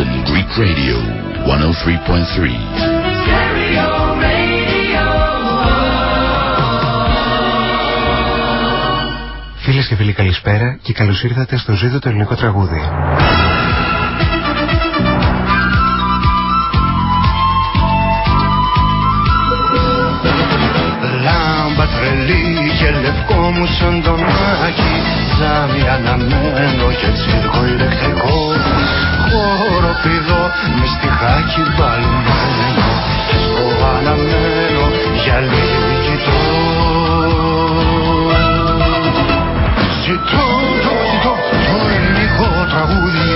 London Greek Radio 103.3. Φίλες και φίλοι καλησπέρα και καλώς ήρθατε στο ζήτο το ελληνικό τραγούδι. Λάμπα τρελή και λευκό μου σαν τον μάκι Ζάμι αναμένο και τσίρκο ηλεκτρικό Χώρο πηδό με στιχάκι μπαλμένο. Και στο αναμένο για λίγη Ζητώ, το ζητώ το ελληνικό τραγούδι.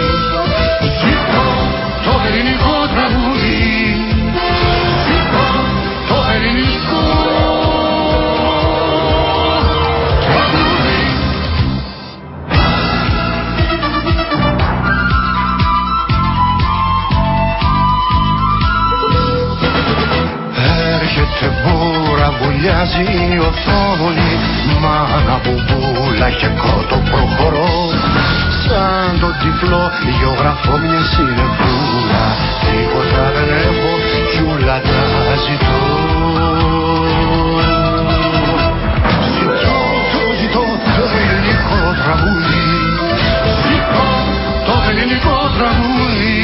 Ζητώ το ελληνικό τραγούδι. Ζητώ το ελληνικό βουλιάζει η οθόνη Μάνα μπουμπούλα και κότο προχωρώ. Σαν το τυφλό γεωγραφώ μια συνεπούλα Τίποτα δεν έχω κι ούλα τα ζητώ. Ζητώ, το ζητώ το ελληνικό τραγούδι. Ζητώ το ελληνικό τραγούδι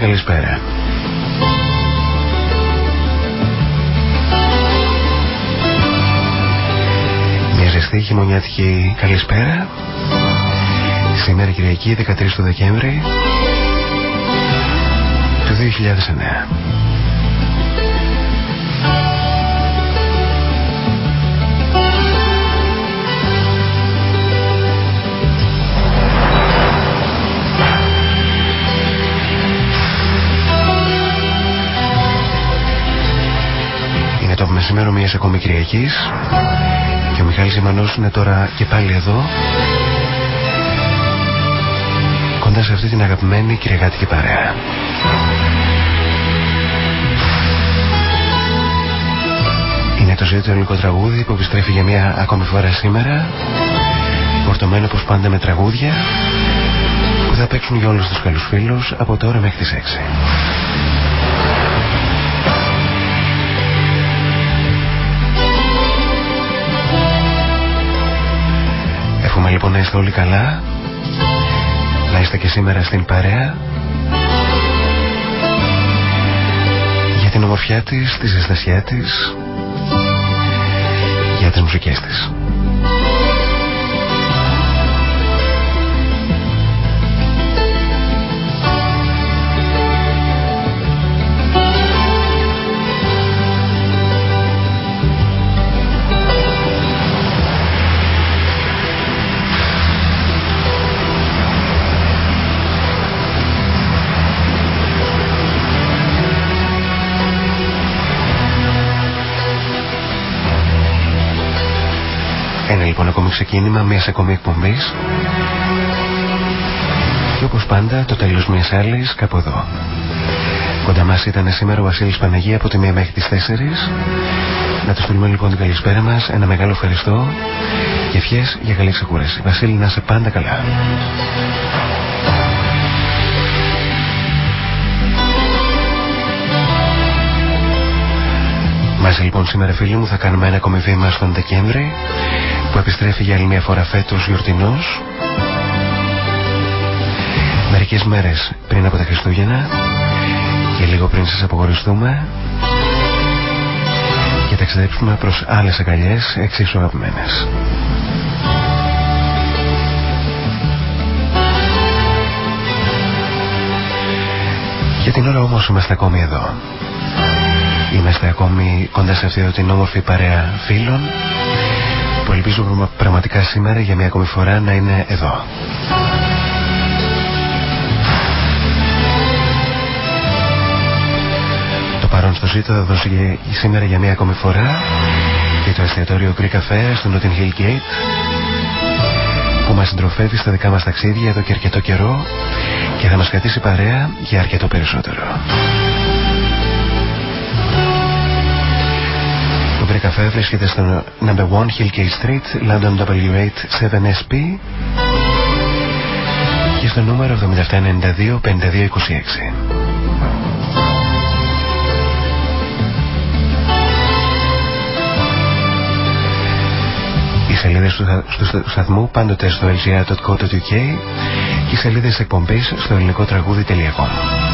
Καλησπέρα. Μια ζεστή χειμωνιάτικη καλησπέρα. Σήμερα Κυριακή 13 του Δεκέμβρη του 2009. Είναι το μεσημέρο μιας ακόμη Κυριακής και ο Μιχάλης Ιμανός είναι τώρα και πάλι εδώ κοντά σε αυτή την αγαπημένη κυριακάτικη παρέα. Είναι το ζήτο ελληνικό τραγούδι που επιστρέφει για μια ακόμη φορά σήμερα φορτωμένο όπως πάντα με τραγούδια που θα παίξουν για όλους τους καλούς φίλους από τώρα μέχρι τις 6. Να είστε όλοι καλά. Να είστε και σήμερα στην παρέα. Για την ομορφιά της, τη ζεστασιά της. Για τις μουσικές της. Ένα ακόμη ξεκίνημα μιας ακόμη εκπομπής και όπως πάντα το τέλος μιας άλλης κάπου εδώ. Κοντά μας ήταν σήμερα ο Βασίλης Παναγία από τη 1 μέχρι τις 4. Να τους στείλουμε λοιπόν την καλησπέρα μας, ένα μεγάλο ευχαριστώ και ευχές για καλή ξεκούραση. Βασίλη να είσαι πάντα καλά. Μαζί λοιπόν σήμερα φίλοι μου θα κάνουμε ένα ακόμη βήμα στον Δεκέμβρη που επιστρέφει για άλλη μια φορά φέτος γιορτινός μερικές μέρες πριν από τα Χριστούγεννα και λίγο πριν σας απογοριστούμε και ταξιδέψουμε προς άλλες αγκαλιές εξίσου αγαπημένες. Για την ώρα όμως είμαστε ακόμη εδώ. Είμαστε ακόμη κοντά σε αυτή την όμορφη παρέα φίλων που ελπίζω πραγματικά σήμερα για μια ακόμη φορά να είναι εδώ. Το παρόν στο ζήτο θα δώσει σήμερα για μια ακόμη φορά και το εστιατόριο Greek Cafe στο Notting Hill Gate που μας συντροφεύει στα δικά μας ταξίδια εδώ και αρκετό καιρό και θα μας κρατήσει παρέα για αρκετό περισσότερο. Βρε Καφέ βρίσκεται στο number 1 Hillgate Street, London W8 7SP και στο νούμερο 7792-5226. Οι σελίδες του, του σταθμού πάντοτε στο lgr.co.uk και οι σελίδες εκπομπής στο ελληνικό τραγούδι.com.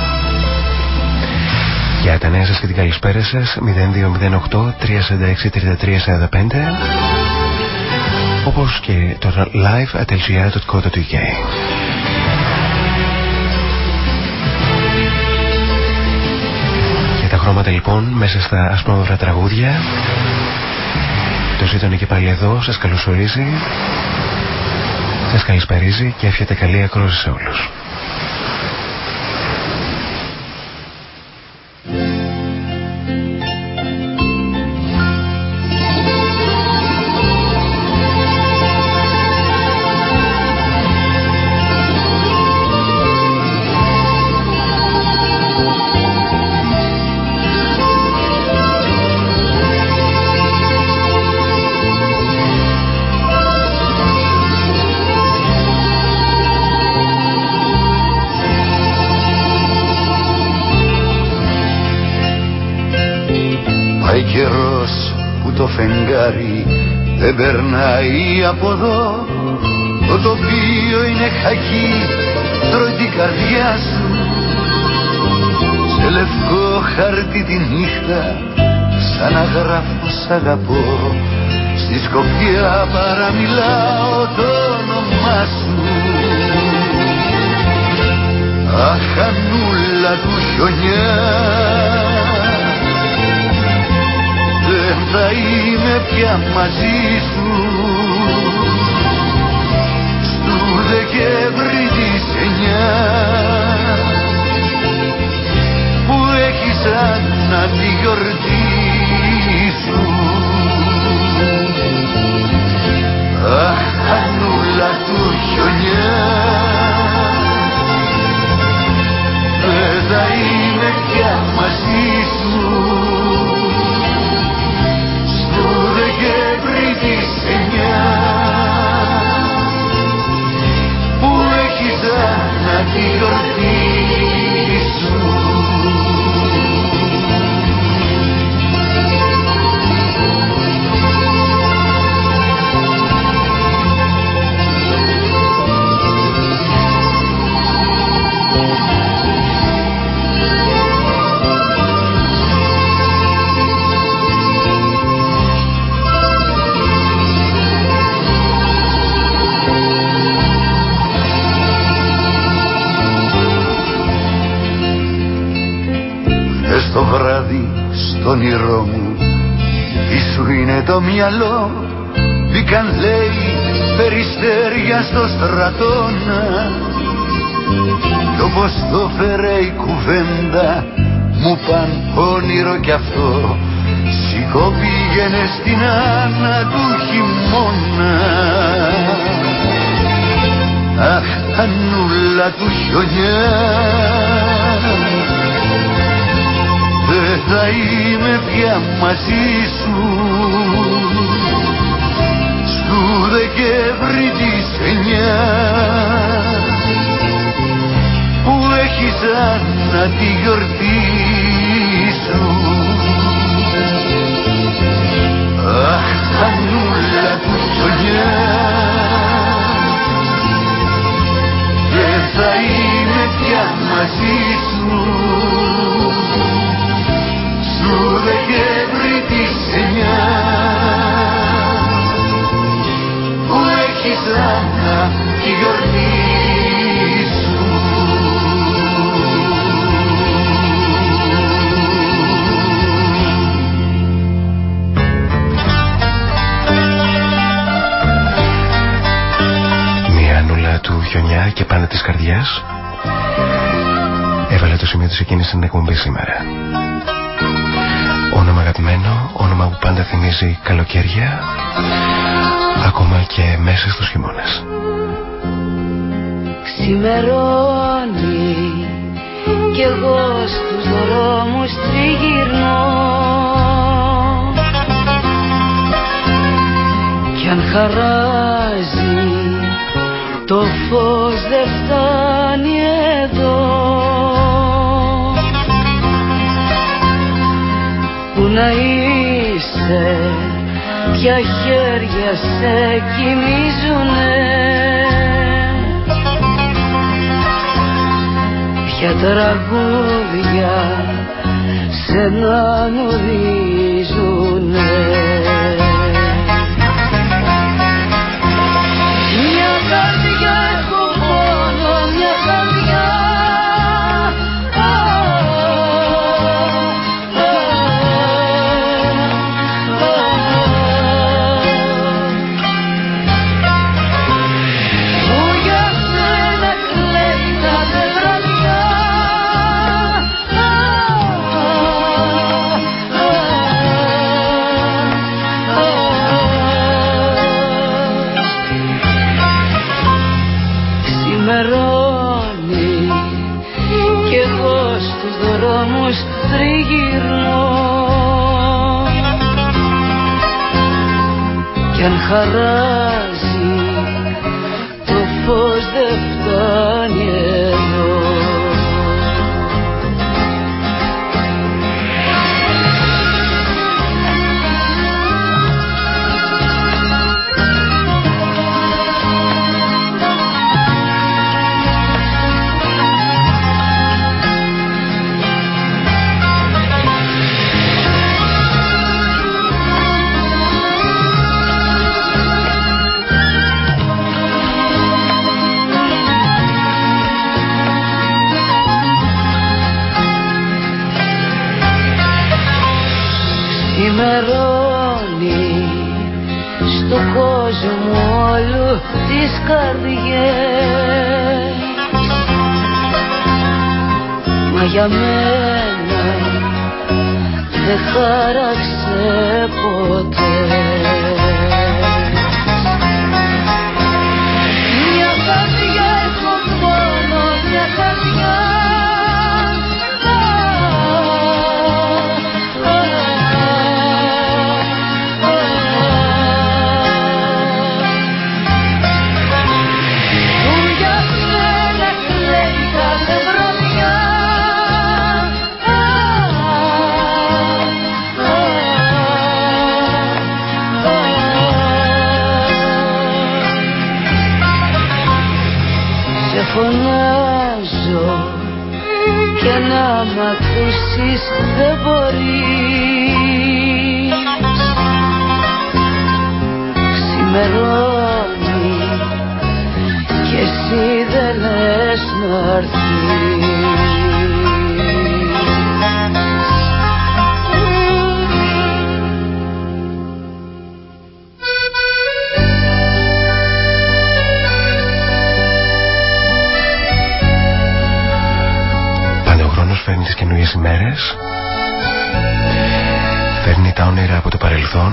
Για τα νέα σας και την καλησπέρα σας 0208 346 3345 όπως και το live at lgr.co.uk Για τα χρώματα λοιπόν μέσα στα ασπρόμαυρα τραγούδια. Το ζήτω και πάλι εδώ σας καλωσορίζει σας καλησπερίζει και εύχεται καλή ακρόαση σε όλους περνάει από εδώ. Το τοπίο είναι χακί τρώει την καρδιά σου. Σε λευκό χαρτί τη νύχτα σαν να γράφω σ' αγαπώ. Στη σκοπιά παραμιλάω το όνομά σου. Αχανούλα του χιονιά δεν θα είμαι πια μαζί σου. Στου Δεκέμβρη της εννιά που έχεις σαν να τη γιορτή σου. Αχ, سر را χαρά. ξημερώνει στο κόσμο όλου τις καρδιές. Μα για μένα δεν χάραξε ποτέ. pusiste the όνειρα από το παρελθόν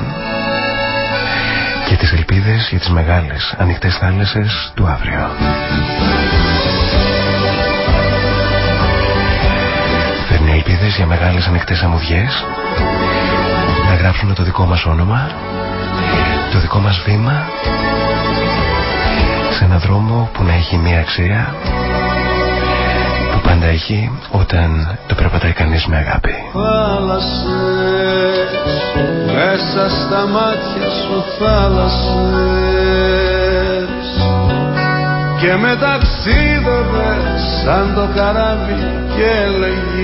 και τις ελπίδες για τις μεγάλες ανοιχτές θάλασσες του αύριο. Φέρνει ελπίδες για μεγάλες ανοιχτές αμμουδιές να γράψουμε το δικό μας όνομα, το δικό μας βήμα σε έναν δρόμο που να έχει μια αξία που πάντα έχει όταν το περπατάει κανείς με αγάπη. Θάλασσες, μέσα στα μάτια σου θάλασσες. Και με ταξίδευες σαν το καράβι και έλεγες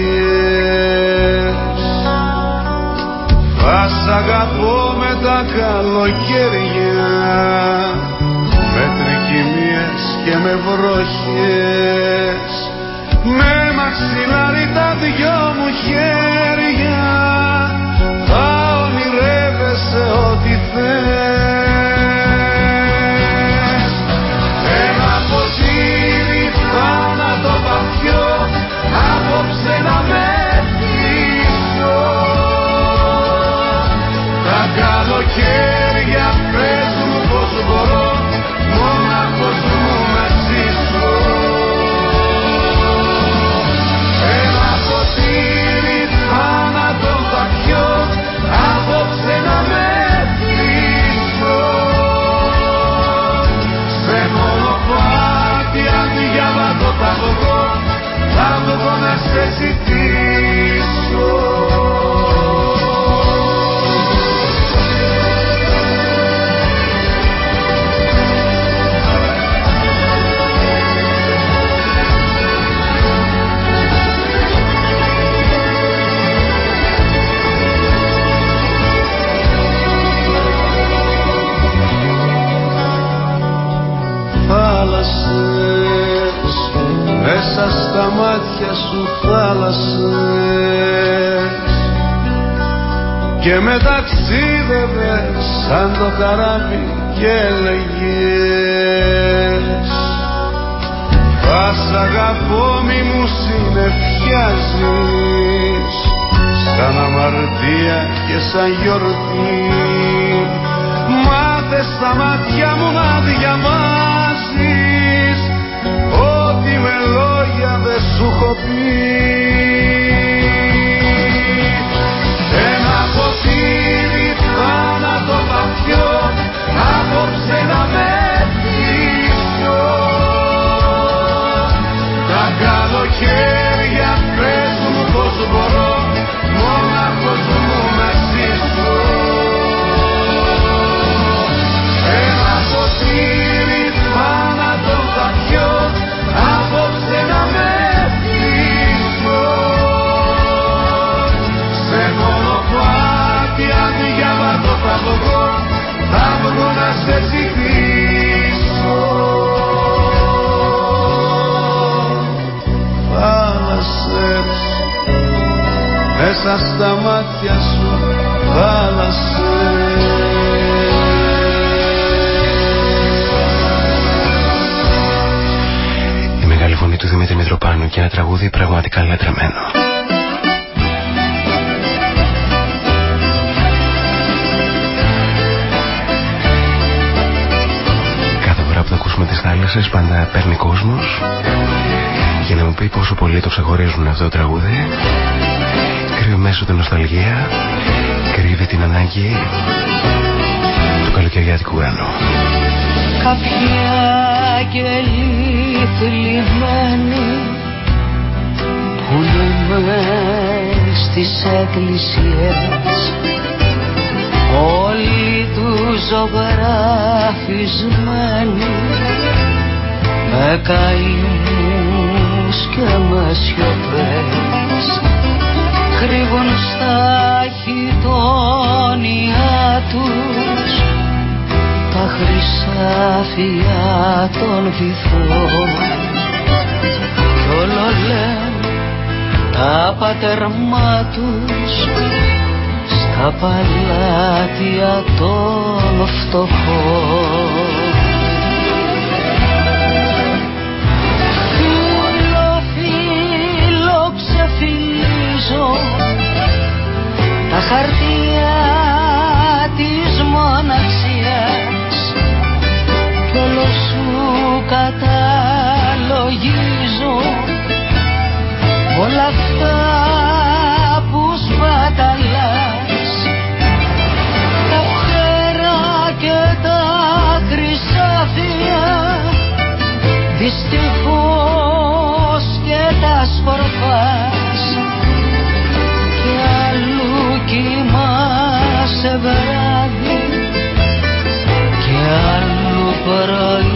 θα σ' αγαπώ με τα καλοκαίρια με τρικυμίες και με βροχές με μαξιλάρι τα δυο μου χέρια θα ονειρεύεσαι ό,τι θες βγω να θάλασσες. Και με ταξίδευες σαν το καράβι και έλεγες. Θα σ' αγαπώ μη μου συνεφιάζεις σαν αμαρτία και σαν γιορτή. Μάθε στα μάτια μου να διαβάζεις σου έχω πει τραγούδι πραγματικά λατρεμένο. Κάθε φορά που θα ακούσουμε τις θάλασσες πάντα παίρνει κόσμος. Για να μου πει πόσο πολύ το ξεχωρίζουν αυτό το τραγούδι. Κρύβει μέσα την νοσταλγία. Κρύβει την ανάγκη του καλοκαιριάτικου ουρανού. Κάποιοι άγγελοι θλιμμένοι που λέμε στις εκκλησίες όλοι τους ζωγραφισμένοι με καημούς και με σιωπές κρύβουν στα χιτόνια τους τα χρυσάφια των βυθών. Κι όλο λένε τα πατερμά τους στα παλάτια των φτωχών. Φίλο, φίλο, ξεφυλίζω τα χαρτιά της μοναξιάς κι όλο σου καταλογίζω όλα σκορπάς και αλλού κοιμάσαι βράδυ και αλλού πρωί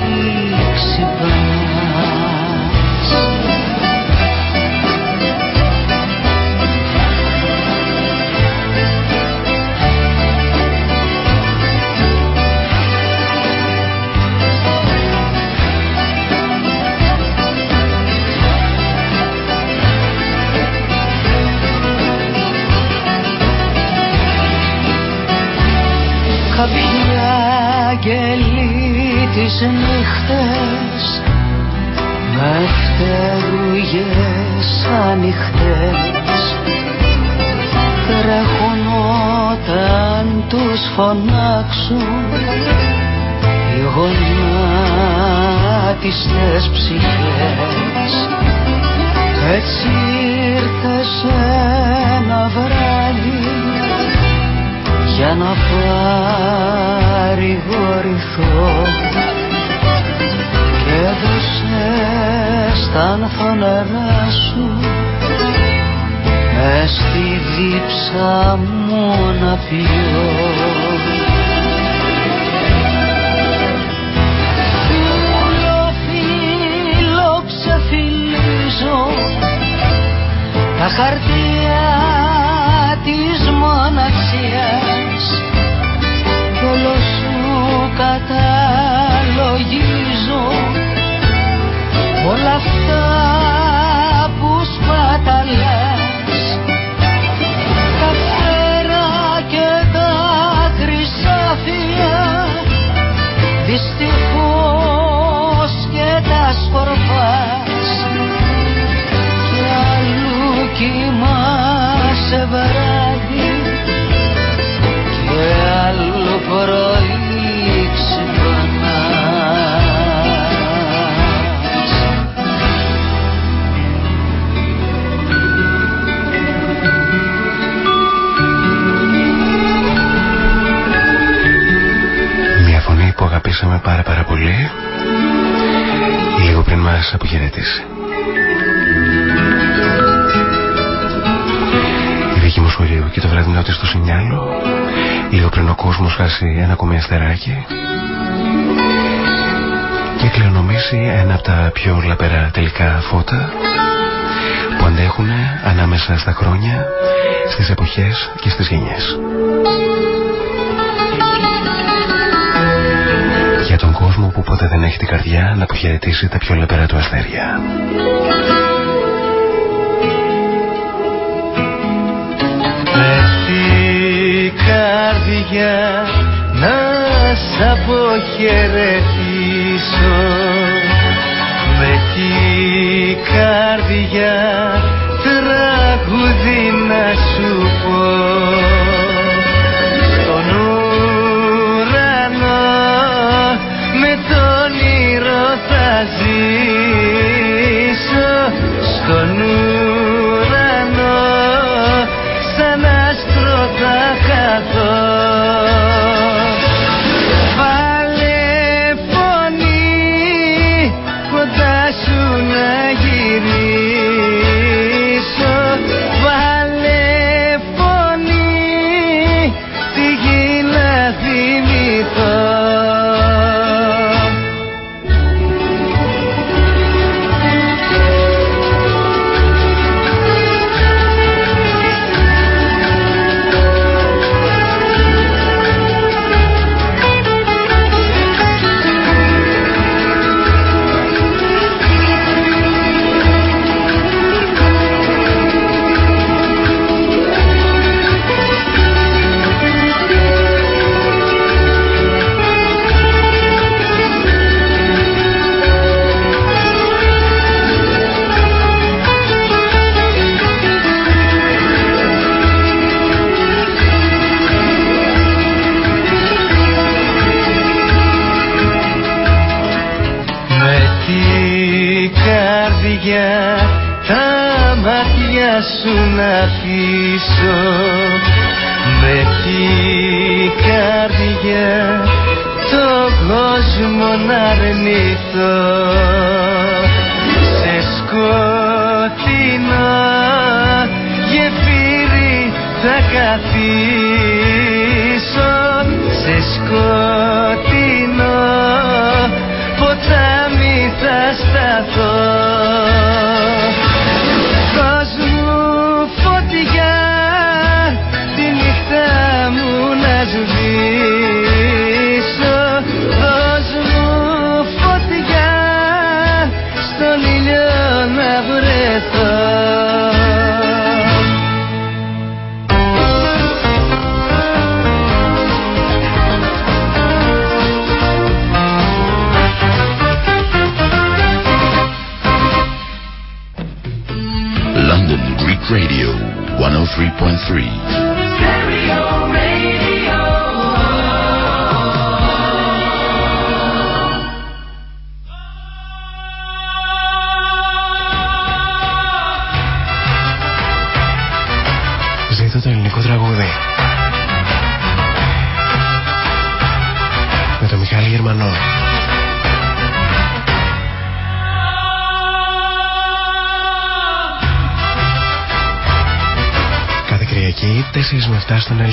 αγγελί τις νύχτες. Με φτερούγες ανοιχτές. Τρέχουν όταν τους φωνάξουν οι γονάτιστες ψυχές. Έτσι ήρθες ένα βράδυ για να παρηγορηθώ και έδωσες τα φωνερά σου. Μες στη δίψα μου να πιω. Φίλο, φίλο, ξεφυλίζω. Τα χαρτιά καταλογίζω. Όλα αυτά που σπαταλάς τα φτερά και τα χρυσάφια δυστυχώς και τα σκορπάς. Και αλλού κοιμάσαι βράδυ και άλλο πρωί φωνή που αγαπήσαμε πάρα πάρα πολύ λίγο πριν μας αποχαιρετήσει. Η δική μου σχολείο και το βραδινό της στο Σινιάλο λίγο πριν ο κόσμος χάσει ένα ακόμη αστεράκι και κληρονομήσει ένα από τα πιο λαπερά τελικά φώτα που αντέχουν ανάμεσα στα χρόνια, στις εποχές και στις γενιές. Τον κόσμο που ποτέ δεν έχει την καρδιά να αποχαιρετήσει τα πιο λεπερά του αστέρια. καρδιά να σ' αποχαιρετήσω με τη καρδιά τραγούδι να σου πω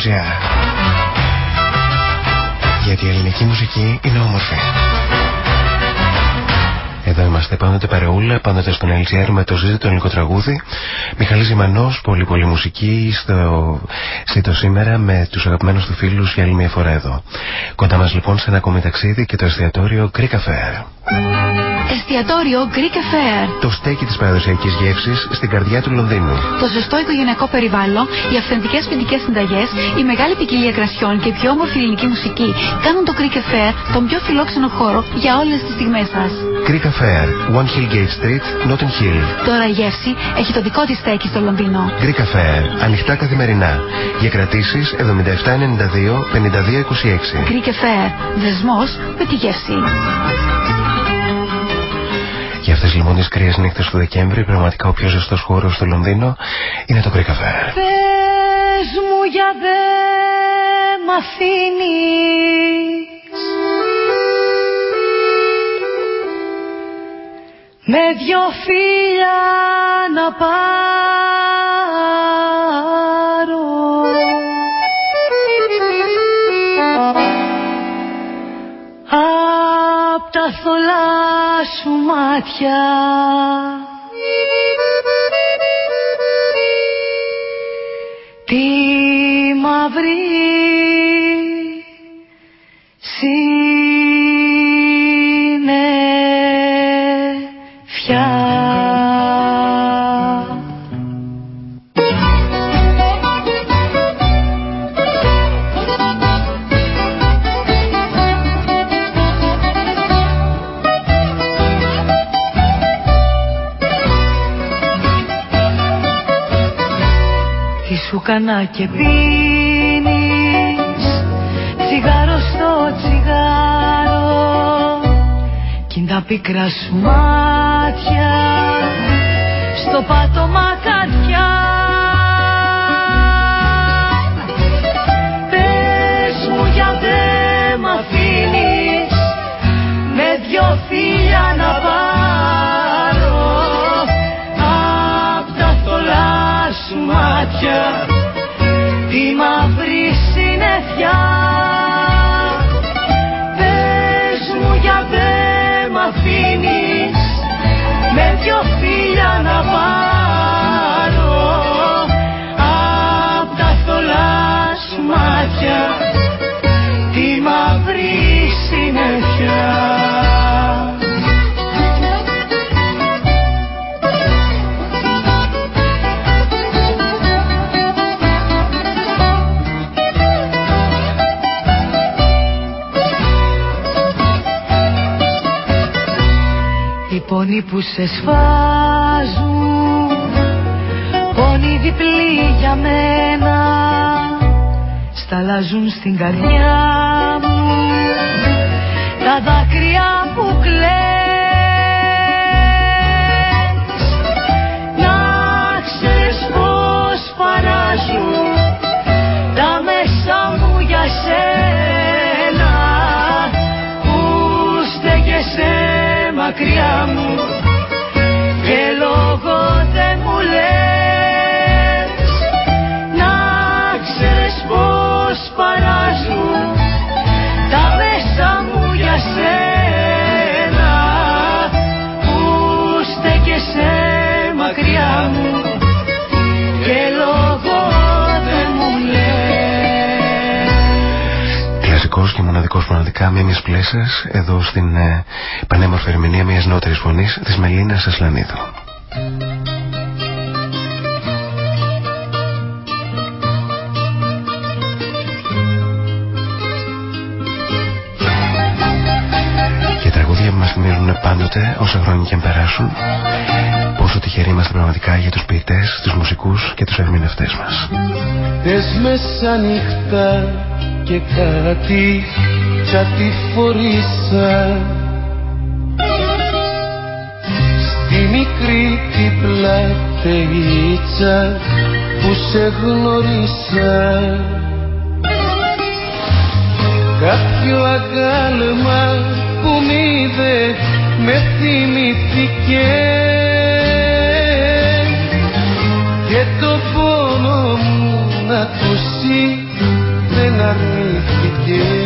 7 στον LGR. Γιατί η ελληνική μουσική είναι όμορφη. Εδώ είμαστε πάντοτε παρεούλα, πάντοτε στον LGR με το ζήτητο ελληνικό τραγούδι. Μιχαλής Ζημανός, πολύ πολύ μουσική στο ζήτο σήμερα με τους αγαπημένους του φίλους για άλλη μια φορά εδώ. Κοντά μας λοιπόν σε ένα ακόμη ταξίδι και το εστιατόριο Greek Affair. Εστιατόριο Greek Affair. Το στέκι της παραδοσιακής γεύσης στην καρδιά του Λονδίνου. Το ζεστό οικογενειακό περιβάλλον, οι αυθεντικές ποινικέ συνταγές, η μεγάλη ποικιλία κρασιών και η πιο όμορφη ελληνική μουσική κάνουν το Greek Affair τον πιο φιλόξενο χώρο για όλες τις στιγμές σας. Greek Affair, One Hill Gate Street, Notting Hill. Τώρα η γεύση έχει το δικό της στέκι στο Λονδίνο. Greek Affair, ανοιχτά καθημερινά. Για κρατήσεις 7792 5226. Greek Affair, δεσμός με τη γεύση. Για αυτές λοιπόν τις κρύες νύχτες του Δεκέμβρη πραγματικά ο πιο ζεστός χώρος στο Λονδίνο είναι το Greek Cafe. Πες μου για δε μ' αφήνεις με δυο φίλια να πάρω σου έκανα και πίνεις. Τσιγάρο στο τσιγάρο κι τα πικρά σου μάτια. Στο πάτωμα καρδιά Πες μου για δε μ' αφήνεις. Με δυο φίλια να πάρω. Απ' τα θολά σου μάτια τη μαύρη συννεφιά Πόνοι που σε σφάζουν. Πόνοι διπλή για μένα Σταλάζουν στην καρδιά μου μακριά μου μοναδικός μοναδικά με μιας πλέσας εδώ στην ε, πανέμορφη ερμηνεία μιας νότερης φωνής της Μελίνας Ασλανίδου. Και τραγούδια που μας θυμίζουν πάντοτε όσα χρόνια και αν περάσουν πόσο τυχεροί είμαστε πραγματικά για τους ποιητές, τους μουσικούς και τους ερμηνευτές μας. Τες μεσάνυχτα και κάτι τσάτι φορήσα. Στη μικρή την πλατείτσα που σε γνωρίσα. Κάποιο αγάλμα που μ' είδε με θυμηθήκε και το πόνο μου να ακούσει δεν αρνήθηκε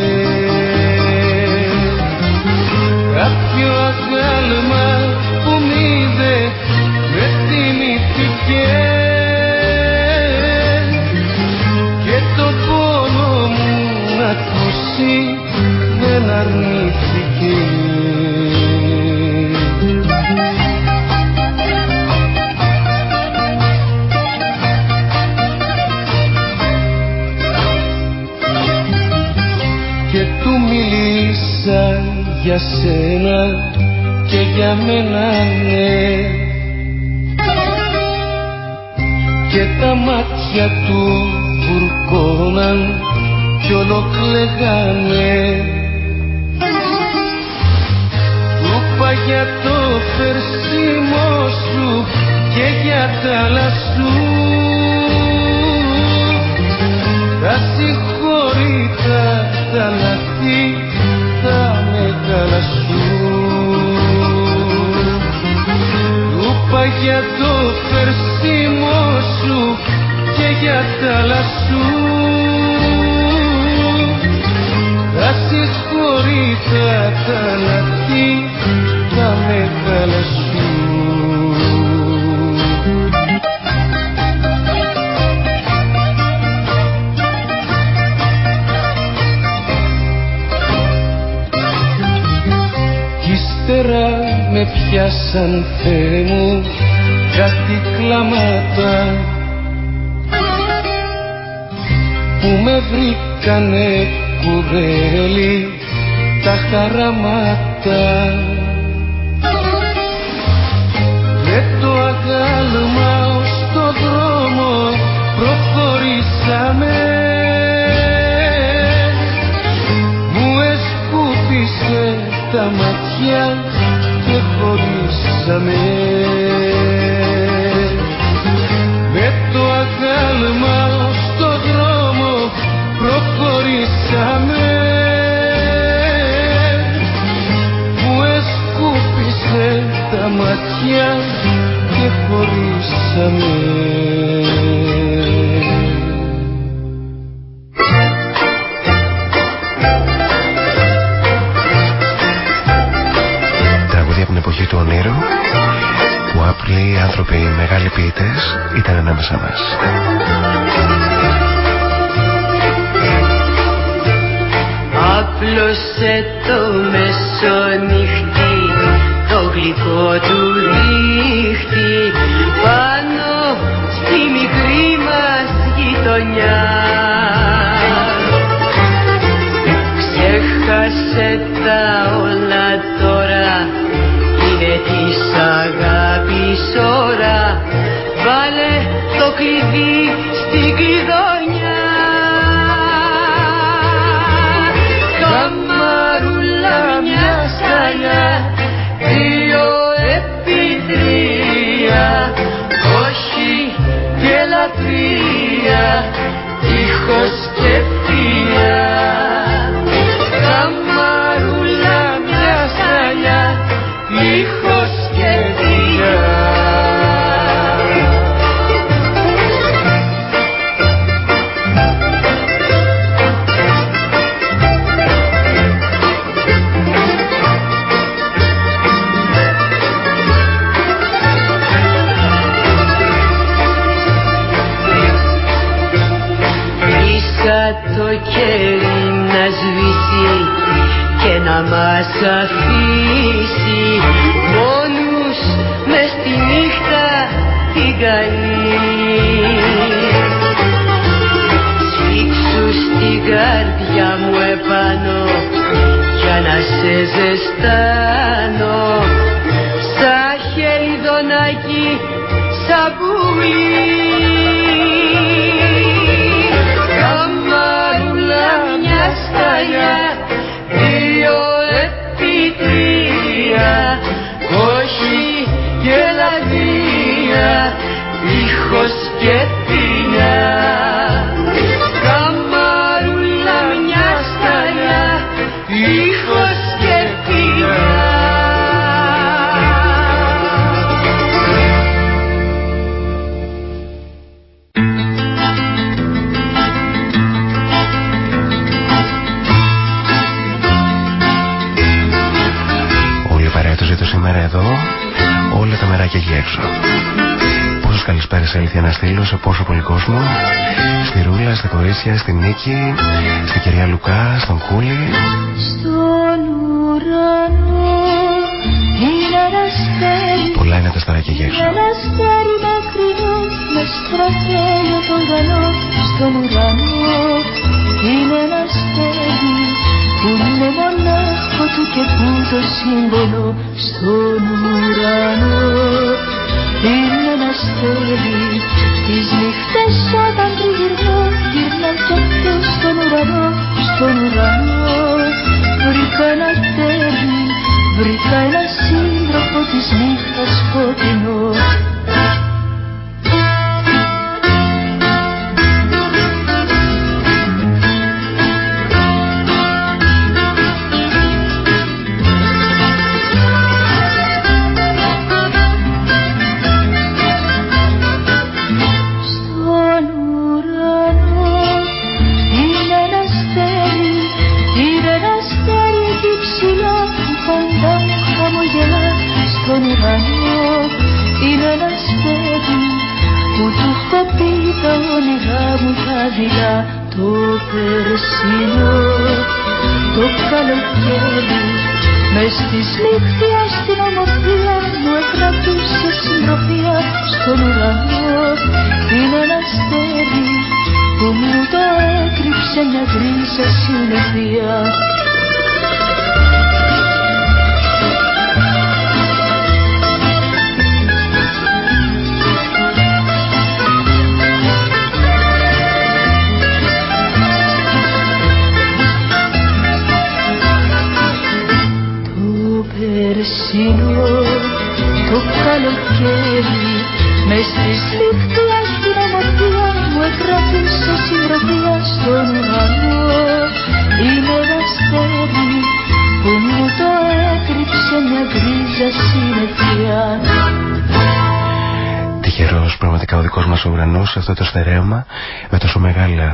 δεν αρνήθηκε και του μίλησα για σένα και για μένα ναι. Και τα μάτια του βουρκώναν κι όλο για το περσίμο σου και για τα άλλα σου. Τα συγχωρήτα τα λαθή τα μεγάλα σου. Του είπα για το πιάσαν Θεέ μου κάτι κλάματα που με βρήκανε κουρέλι τα χαραμάτα. Με το αγάλμα στο δρόμο προχωρήσαμε. Μου εσκούπισε τα ματιά και χωρίσαμε με το αγάλμα στο δρόμο προχωρήσαμε. Μου εσκούπισε τα ματιά και χωρίσαμε εποχή του ονείρου που άπλοι άνθρωποι μεγάλοι ποιητές ήταν ανάμεσα μας. Άπλωσε το μεσονυχτή το γλυκό του δίχτυ πάνω στη μικρή μας γειτονιά Ξέχασε τα όλα τώρα είναι της αγάπης ώρα. Βάλε το κλειδί στην κλειδονιά. Καμαρούλα μια σαλιά δύο επί τρία όχι και λατρεία τείχος Jesus στην Νίκη, στην κυρία Λουκά, στον Κούλη. Στον ουρανό είναι ένα αστέρι. Πολλά είναι τα σταράκια για έξω. Ένα αστέρι μακρινό με στρατέλιο τον γαλό. Στον ουρανό είναι ένα αστέρι που είναι μονάχο του και που το σύμβολο. Στον ουρανό είναι ένα αστέρι τις νύχτες όταν τριγυρνώ κι αυτός στον ουρανό, στον ουρανό Βρήκα ένα τέρι, βρήκα ένα σύντροφο της νύχτας φωτεινό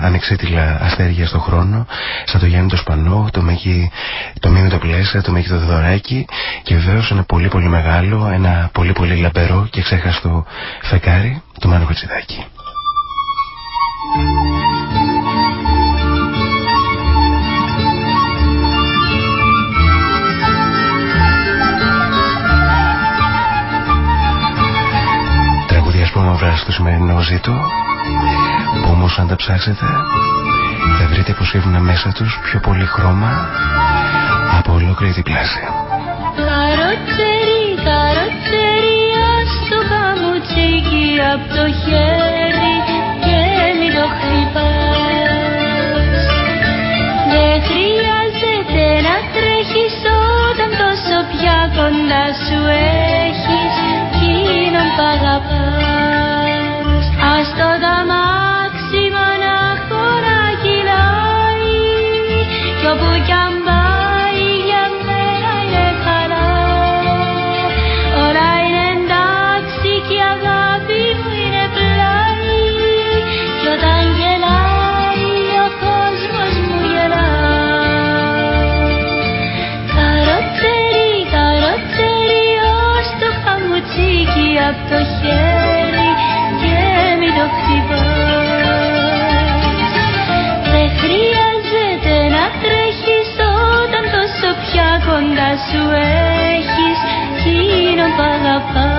ανεξίτηλα αστέρια στον χρόνο σαν το Γιάννη το Σπανό, το Μέγι το Μίμη το Πλέσα, το Μέγι το Δωράκι και βεβαίως ένα πολύ πολύ μεγάλο, ένα πολύ πολύ λαμπερό και ξέχαστο φεκάρι, το Μάνο Κοτσιδάκι. μαύρα στο σημερινό ζήτο που όμως αν τα ψάξετε θα βρείτε πως έχουν μέσα τους πιο πολύ χρώμα από ολόκληρη την πλάση. Καροτσέρι, καροτσέρι, ας το καμουτσίκι απ' το χέρι και μην το χτυπάς. Δεν χρειάζεται να τρέχεις όταν τόσο πια κοντά σου έχεις εκείνον που αγαπάς. Ας το δαμάξι σου έχεις εκείνο που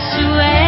to end.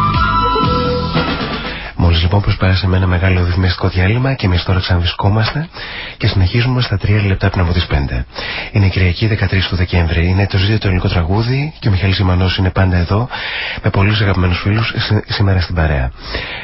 ένα μεγάλο διαφημιστικό διάλειμμα και εμείς τώρα ξαναβρισκόμαστε και συνεχίζουμε στα 3 λεπτά πριν από τις 5. Είναι Κυριακή 13 του Δεκέμβρη. Είναι το ζήτητο ελληνικό τραγούδι και ο Μιχαήλ Ιμανό είναι πάντα εδώ με πολλούς αγαπημένους φίλους σήμερα στην παρέα.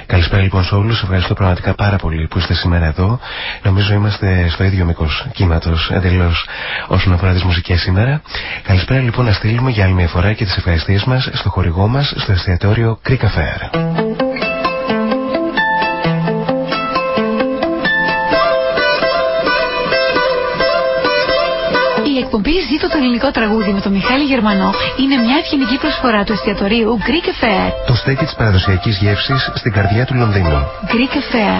Καλησπέρα λοιπόν σε όλους. Ευχαριστώ πραγματικά πάρα πολύ που είστε σήμερα εδώ. Νομίζω είμαστε στο ίδιο μήκος κύματος εντελώς όσον αφορά τις μουσικές σήμερα. Καλησπέρα λοιπόν να στείλουμε για άλλη μια φορά και τις ευχαριστίες μας στο χορηγό μας στο εστιατόριο Creek εκπομπή Ζήτω το ελληνικό τραγούδι με τον Μιχάλη Γερμανό είναι μια ευγενική προσφορά του εστιατορίου Greek Affair. Το στέκι της παραδοσιακής γεύσης στην καρδιά του Λονδίνου. Greek Affair,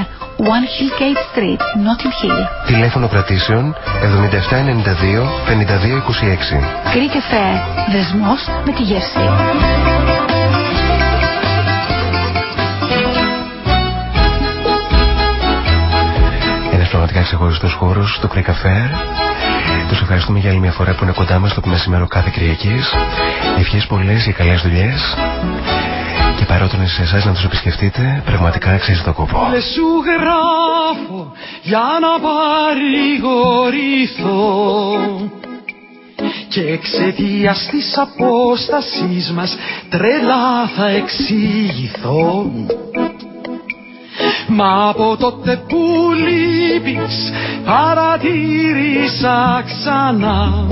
One Hill Gate Street, Notting Hill. Τηλέφωνο κρατήσεων 7792 5226. Greek Affair, δεσμός με τη γεύση. Ένας πραγματικά ξεχωριστός χώρος στο Greek Affair τους ευχαριστούμε για άλλη μια φορά που είναι κοντά μας το μεσημέρο κάθε Κυριακής. Ευχές πολλές για καλές δουλειές. Και παρότρινε σε εσάς να τους επισκεφτείτε, πραγματικά αξίζει το κόπο. Δεν σου γράφω για να παρηγορηθώ. Και εξαιτίας της απόστασής μας τρελά θα εξηγηθώ. Μα από τότε που λείπεις παρατήρησα ξανά.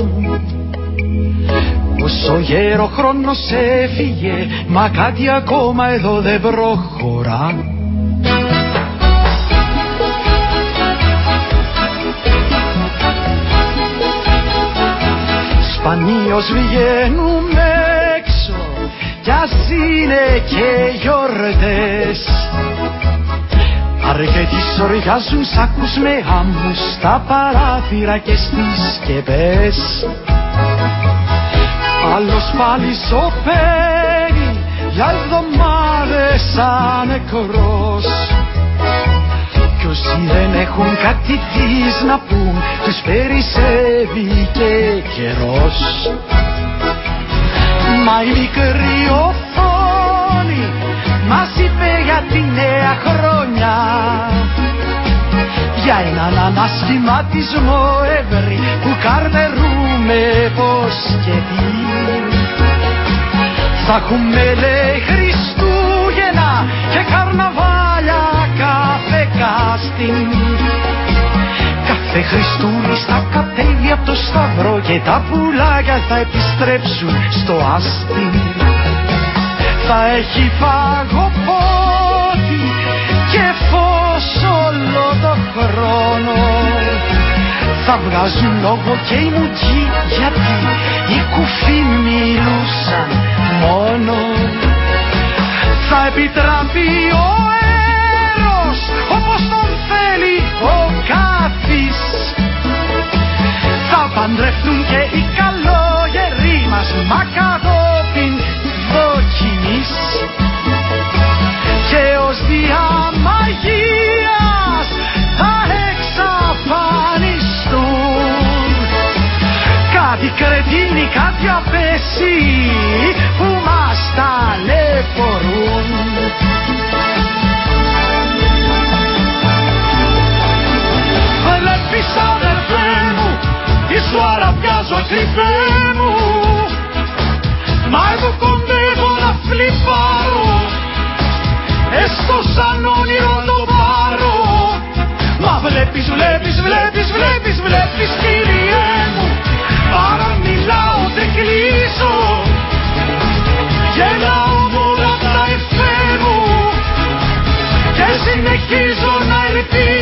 Πως ο γέρο χρόνος έφυγε Μα κάτι ακόμα εδώ δεν προχωρά. Σπανίως βγαίνουμε έξω Κι ας είναι και γιορτές Αρκετοί σοριάζουν σάκους με άμμους στα παράθυρα και στις σκεπές. Άλλος πάλι σωπαίνει για εβδομάδες σαν νεκρός Κι όσοι δεν έχουν κάτι της να πούν τους περισσεύει και καιρός. Μα η μικρή μας είπε για τη νέα χρόνια. Για έναν ανασχηματισμό ευρύ που καρτερούμε πως και τι. Θα έχουμε λέει Χριστούγεννα και καρναβάλια κάθε κάστην Κάθε Χριστούνι θα κατέβει από το σταυρό και τα πουλάκια θα επιστρέψουν στο άστι. Θα έχει φαγοπότη όλο το χρόνο. Θα βγάζουν λόγο και οι μουτζοί γιατί οι κουφοί μιλούσαν μόνο. Θα επιτραπεί ο έρος όπως τον θέλει ο κάφης θα παντρευτούν και οι καλόγεροι μας μα κατόπιν δοκιμής και ως διαμαγείας κάτι κρετίνοι, κάτι απέσιοι που μας ταλαιπωρούν. Βλέπεις αδερφέ μου, τι σου αραβιάζω κρυφέ μου. Μα εγώ κοντεύω να φλιπάρω Έστω σαν όνειρο το πάρω Μα βλέπεις, βλέπεις, βλέπεις, βλέπεις, βλέπεις κύριέ Γελάω μόνο απ' τα εφέ μου Και συνεχίζω να ελπίζω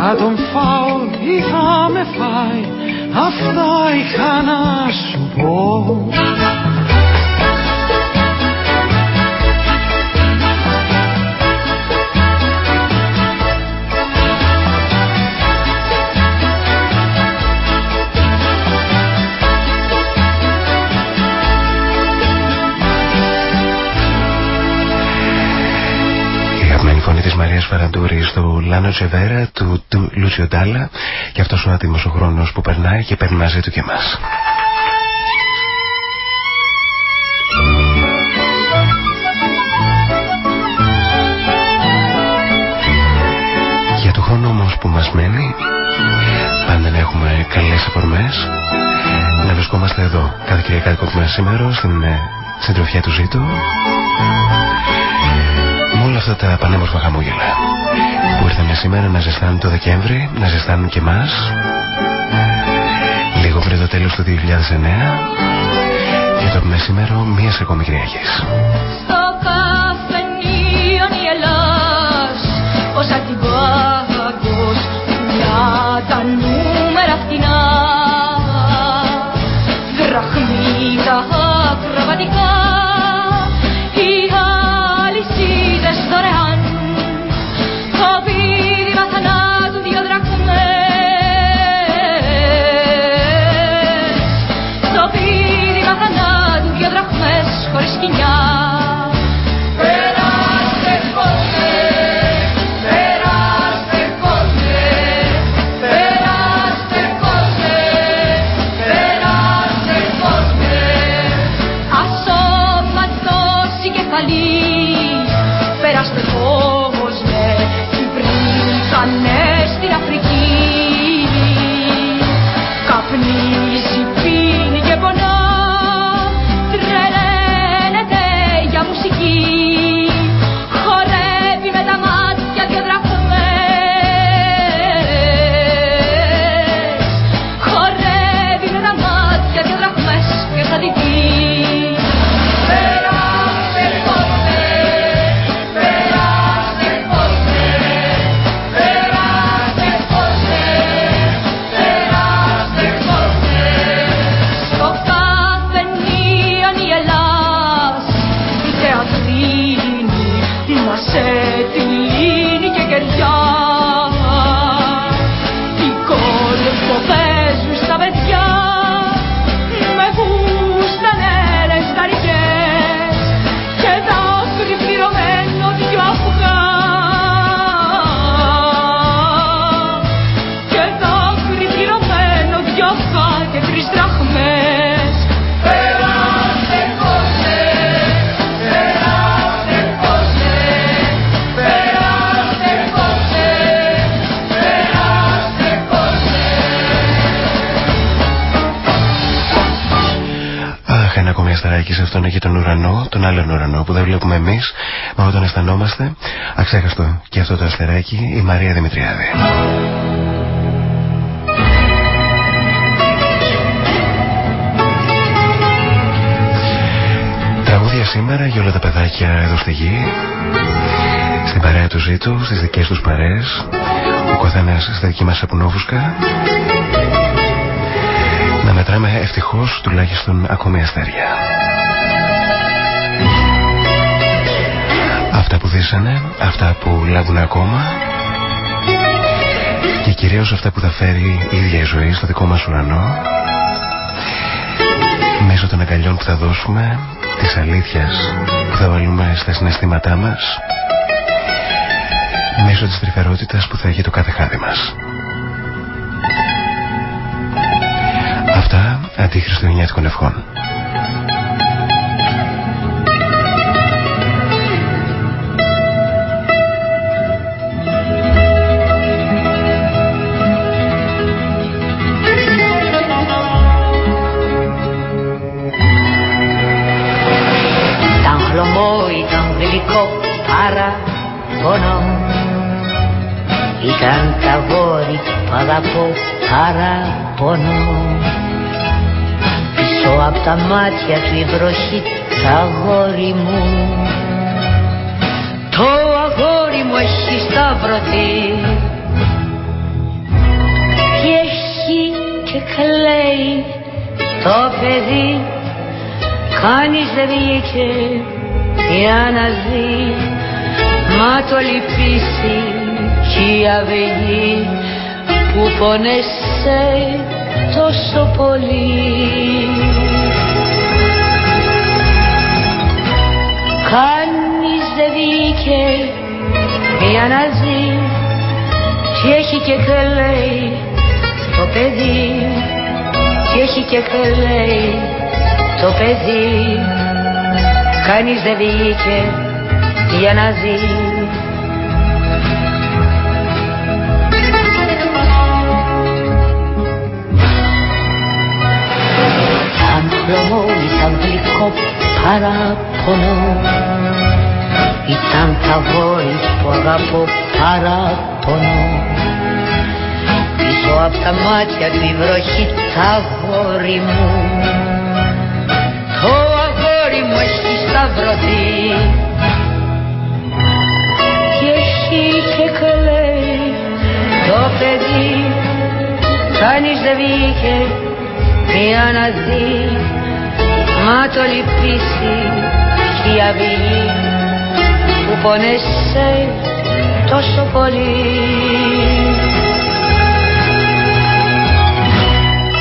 θα τον φάω ή θα με φάει Αυτά είχα να σου πω της Μαρίας Φαραντούρη στο Λάνο Τσεβέρα του, του Λούτσιο Ντάλα και αυτός ο άτιμος ο χρόνος που περνάει και παίρνει μαζί του και εμάς. Για το χρόνο όμως που μας μένει πάντα να έχουμε καλές αφορμές να βρισκόμαστε εδώ κάθε Κυριακάτικο που σήμερα στην ε, συντροφιά του Ζήτου με όλα αυτά τα πανέμορφα χαμόγελα. Που ήρθαν σήμερα να ζεστάνουν το Δεκέμβρη, να ζεστάνουν και εμάς. Λίγο πριν το τέλος του 2009 και το μεσήμερο μίας ακόμη Κυριακής. Στο καφενείο η Ελλάς. Ως Μαρία Δημητριάδη. Τραγούδια σήμερα για όλα τα παιδάκια εδώ στη γη, στην παρέα του ζήτου, στις δικές τους παρέες, ο καθένας στη δική μας απουνόβουσκα να μετράμε ευτυχώς τουλάχιστον ακόμη αστέρια. Αυτά που δίσανε, αυτά που λάβουν ακόμα και κυρίως αυτά που θα φέρει η ίδια η ζωή στο δικό μας ουρανό μέσω των αγκαλιών που θα δώσουμε της αλήθειας που θα βάλουμε στα συναισθήματά μας μέσω της τρυφερότητας που θα έχει το κάθε χάδι μας. Αυτά αντί χριστουγεννιάτικων ευχών. Αγαπώ παραπονό πίσω απ' τα μάτια του η βροχή τα αγόρι μου. Το αγόρι μου έχει σταυρωθεί. Και έχει και κλαίει το παιδί. Κανείς δεν βγήκε για να ζει Μα το λυπήσει κι η αυγή που πονέσαι τόσο πολύ. Κανείς δεν βγήκε για να ζει Τι έχει και κλαίει το παιδί. Τι έχει και κλαίει το παιδί. Κανείς δεν βγήκε για να ζει παραπονό Ήταν τα γόρι που αγαπώ παραπονό Πίσω απ' τα μάτια του η βροχή τα γόρι μου. Το αγόρι μου έχει σταυρωθεί. Και έχει και κλαίει. Το παιδί Κανείς δεν βγήκε για να δει Μα το λυπήσει η αυγή που πονέσαι τόσο πολύ.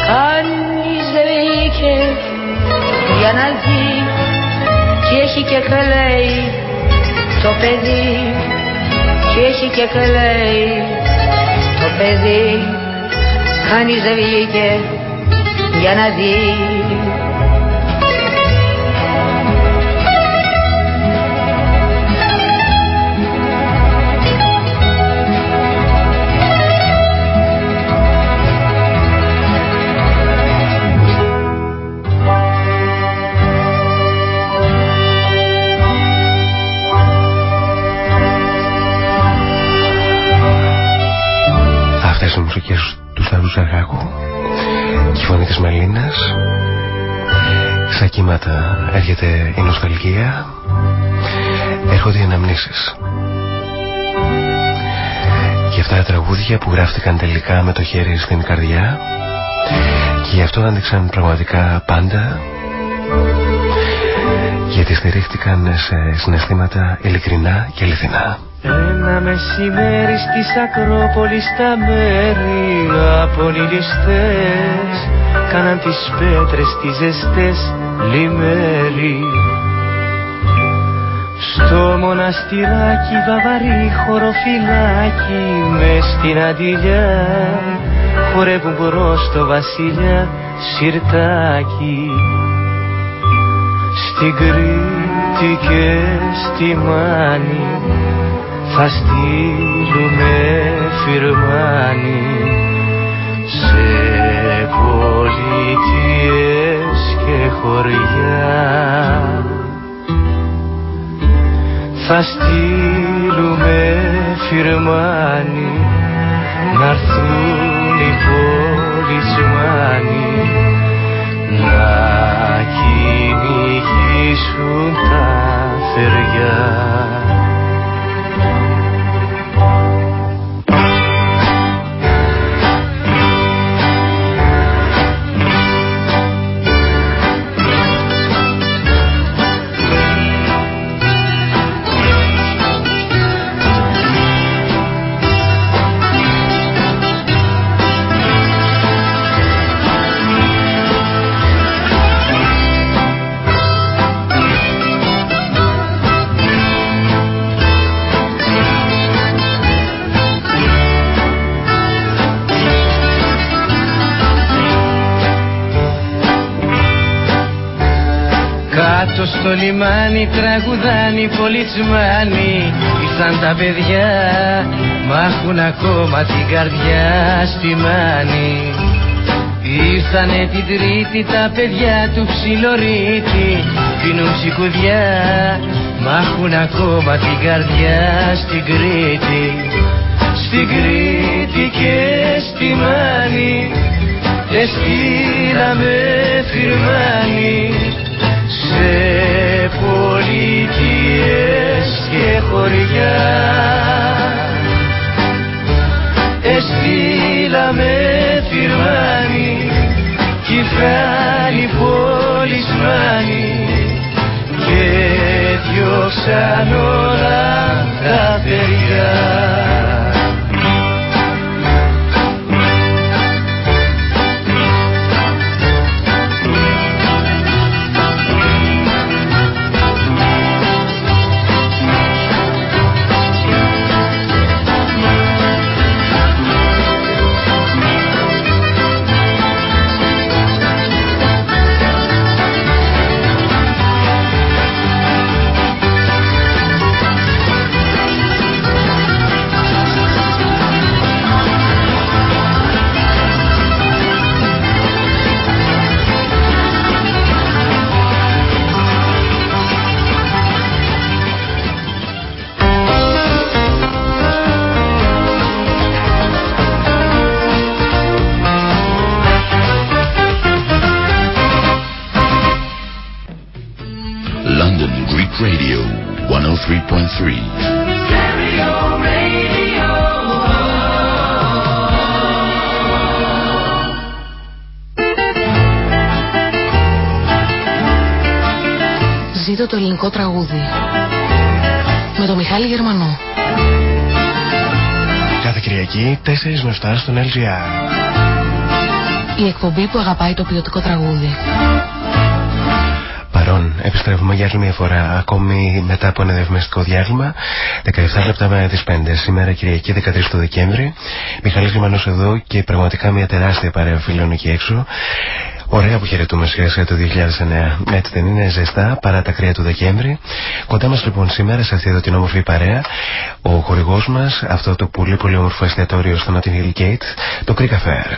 Κανείς δεν βγήκε για να δει τι έχει και κλαίει το παιδί τι έχει και κλαίει το παιδί. Κανείς δεν βγήκε για να δει στα κύματα έρχεται η νοσταλγία. Έρχονται οι αναμνήσεις. Και αυτά τα τραγούδια που γράφτηκαν τελικά με το χέρι στην καρδιά. Και γι' αυτό άνοιξαν πραγματικά πάντα. Γιατί στηρίχτηκαν σε συναισθήματα ειλικρινά και αληθινά. Ένα μεσημέρι στις Ακρόπολης τα μέρη απολυλιστές Κάναν τις πέτρες τις ζεστές λιμέρι. Στο μοναστηράκι βαβαρή χωροφυλάκι μες στην αντιλιά χορεύουν μπρος το βασιλιά σιρτάκι. Στην σπίτι και στη μάνη θα στείλουμε φυρμάνι σε πολιτείες και χωριά. Θα στείλουμε φυρμάνι να έρθουν οι μανι να κοιτούν κυνηγήσουν τα θεριά στο λιμάνι τραγουδάνι πολιτσμάνι Ήρθαν τα παιδιά μ' έχουν ακόμα την καρδιά στη μάνη. Ήρθανε την τρίτη τα παιδιά του ψιλορίτη. Πίνουν ψικουδιά μ' έχουν ακόμα την καρδιά στην Κρήτη. Στην Κρήτη και στη Μάνη Εστήλαμε φυρμάνι σε πολιτείες και χωριά. Εστήλαμε φυρμάνι κι φράνι πολισμάνι και διώξαν όλα τα παιδιά Κυριακή 4 με 7 στον LGR. Η εκπομπή που αγαπάει το ποιοτικό τραγούδι. Παρόν, επιστρέφουμε για άλλη μια φορά, ακόμη μετά από ένα δευμεστικό διάλειμμα. 17 λεπτά με τις 5. Σήμερα Κυριακή 13 του Δεκέμβρη. Μιχαλής Γερμανός εδώ και πραγματικά μια τεράστια παρέα φίλων εκεί έξω. Ωραία που χαιρετούμε σχέση το 2009. Έτσι δεν είναι ζεστά παρά τα κρύα του Δεκέμβρη. Κοντά μας λοιπόν σήμερα σε αυτή εδώ την όμορφη παρέα ο χορηγός μας, αυτό το πολύ πολύ όμορφο εστιατόριο στο Notting Hill Gate, το Creek Affair.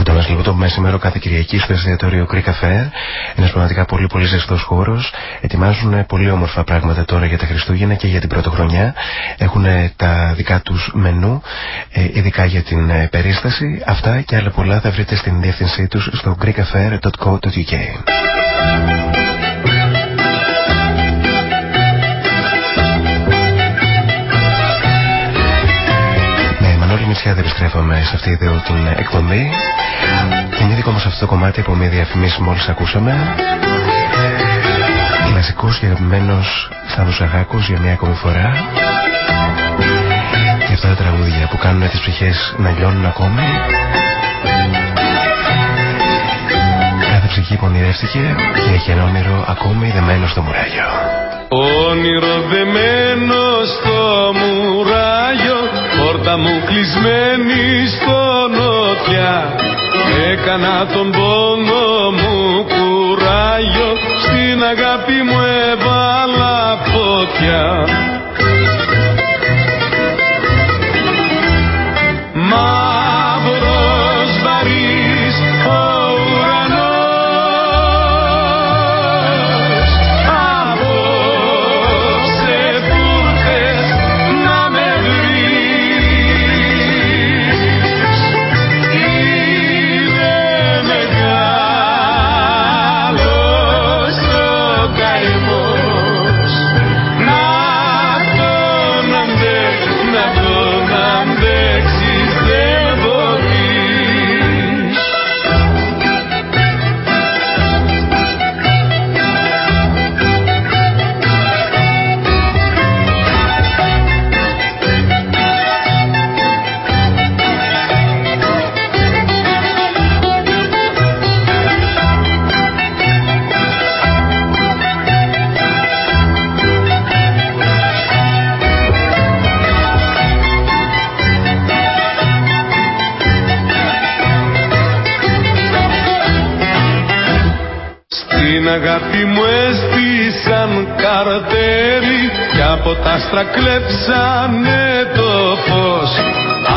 Κοντά μας λοιπόν το μεσημέρο κάθε Κυριακή στο εστιατόριο Greek Affair. Ένας πραγματικά πολύ πολύ ζεστός χώρος. Ετοιμάζουν πολύ όμορφα πράγματα τώρα για τα Χριστούγεννα και για την Πρωτοχρονιά. Έχουν τα δικά τους μενού, ε, ειδικά για την ε, περίσταση. Αυτά και άλλα πολλά θα βρείτε στην διεύθυνσή τους στο greekaffair.co.uk. δεν επιστρέφαμε σε αυτή εδώ την εκπομπή. Είναι δικό μας αυτό το κομμάτι από μια διαφημίση μόλις ακούσαμε. Κλασικός και αγαπημένος Σταύρος Αγάκος για μια ακόμη φορά. Και αυτά τα τραγούδια που κάνουν τις ψυχές να λιώνουν ακόμη. Κάθε ψυχή εκεί που ονειρεύτηκε και έχει ένα όνειρο ακόμη δεμένο στο μουράγιο. Όνειρο δεμένο στο μουράγιο Πόρτα μου κλεισμένη στο νότια. Έκανα τον πόνο μου κουράγιο. Στην αγάπη μου έβαλα φωτιά από τα άστρα κλέψανε το φως.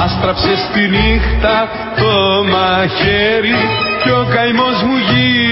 Άστραψες στη νύχτα το μαχαίρι και ο καημός μου γίνει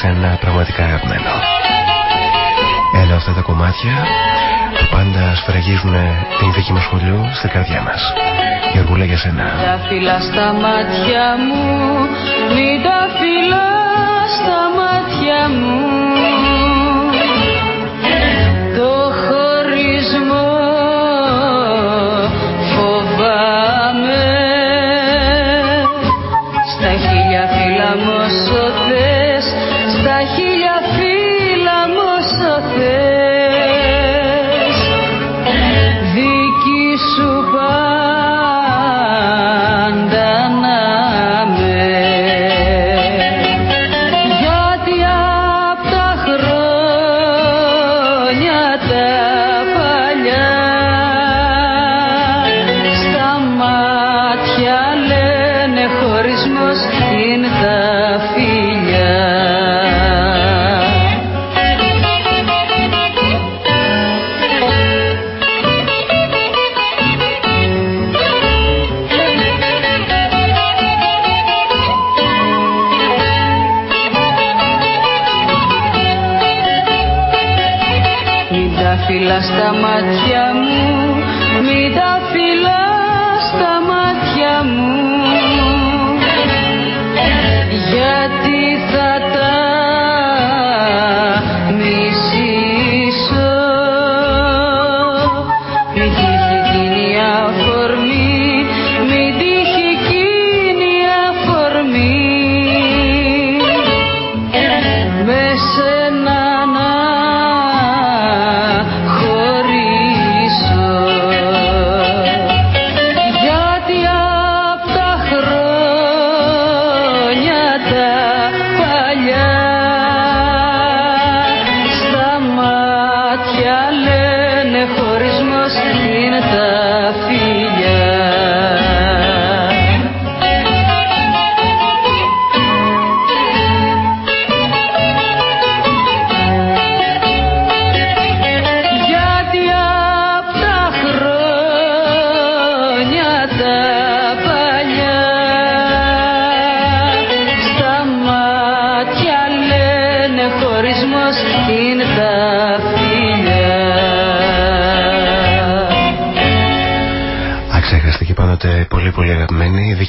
σε ένα πραγματικά αγαπημένο. Ένα αυτά τα κομμάτια που πάντα σφραγίζουν την δική μας σχολείο στην καρδιά μας. Γεωργούλα για σένα. Τα φύλλα στα μάτια μου, μην τα φύλλα στα μάτια μου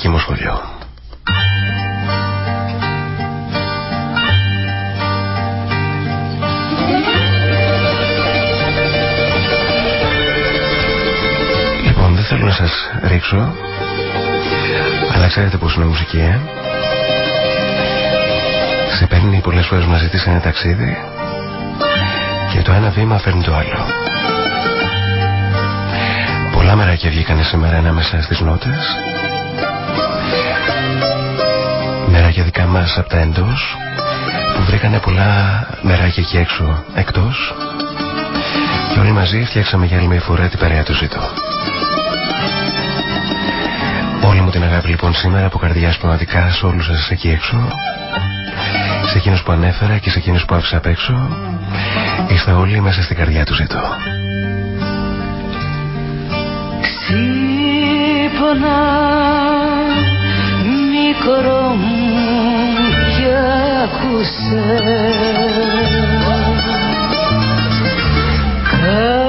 μου σχολείο. Λοιπόν, δεν θέλω να σας ρίξω, αλλά ξέρετε πως είναι μουσική, ε; Σε παίρνει πολλές φορές μαζί της ένα ταξίδι και το ένα βήμα φέρνει το άλλο. Πολλά μεράκια βγήκανε σήμερα ανάμεσα στις νότες Μεράκια δικά μας από τα εντός Που βρήκανε πολλά μεράκια εκεί έξω εκτός. Και όλοι μαζί φτιάξαμε για άλλη μια φορά την παρέα του ζήτω Όλη μου την αγάπη λοιπόν σήμερα από καρδιάς πραγματικά σε όλους σας εκεί έξω Σε εκείνους που ανέφερα και σε εκείνους που άφησα απ' έξω Είστε όλοι μέσα στην καρδιά του ζήτω Ξύπνα μικρό μου 苦涩。可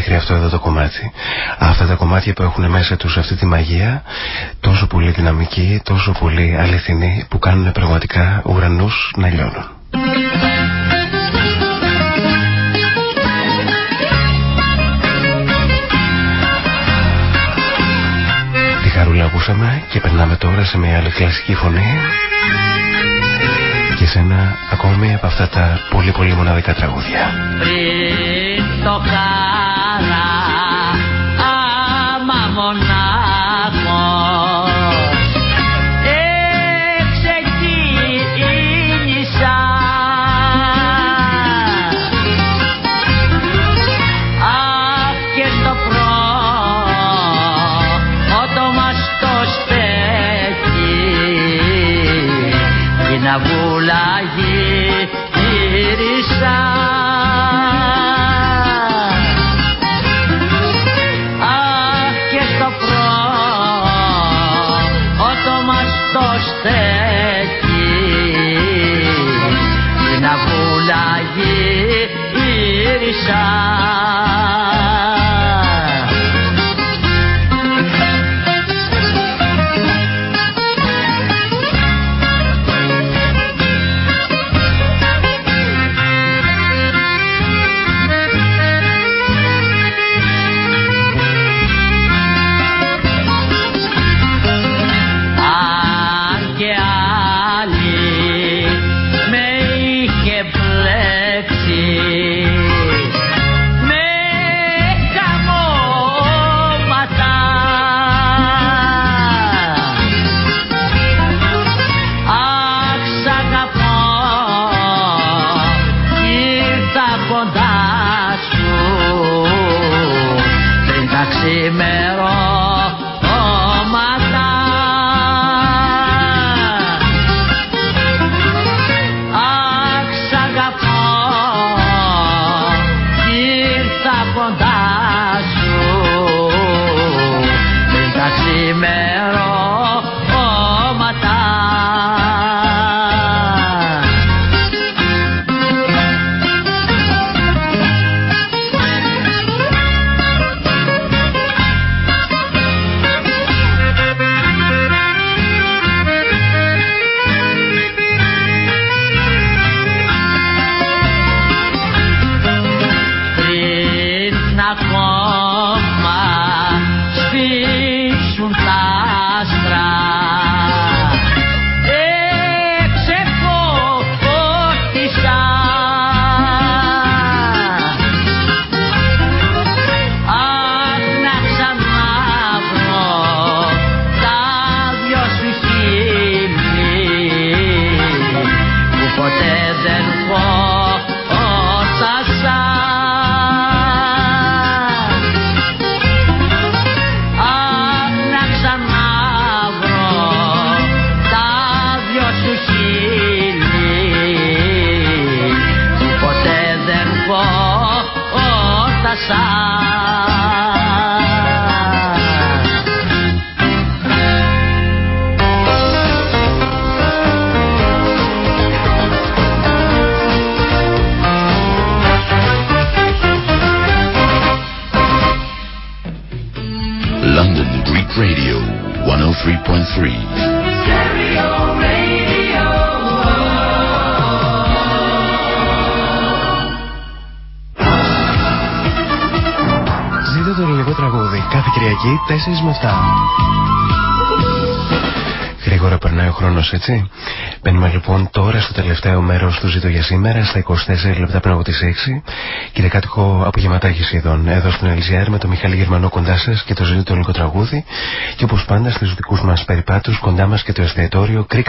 ακούσε που έχουν μέσα τους αυτή τη μαγεία τόσο πολύ δυναμική, τόσο πολύ αληθινή που κάνουν πραγματικά ουρανούς να λιώνουν. Τη χαρούλα ακούσαμε και περνάμε τώρα σε μια άλλη κλασική φωνή και σε ένα ακόμη από αυτά τα πολύ πολύ μοναδικά τραγούδια. Πριν το さ。Με 7. Γρήγορα περνάει ο χρόνος, έτσι. Μπαίνουμε λοιπόν τώρα στο τελευταίο μέρος του ζήτω για σήμερα, στα 24 λεπτά πριν από τις 6. Κύριε Κάτοικο, απογευματάκι σχεδόν. Εδώ στην LGR με τον Μιχάλη Γερμανό κοντά σας και το ζήτο ελληνικό τραγούδι. Και όπως πάντα στους δικούς μας περιπάτους, κοντά μας και το εστιατόριο Greek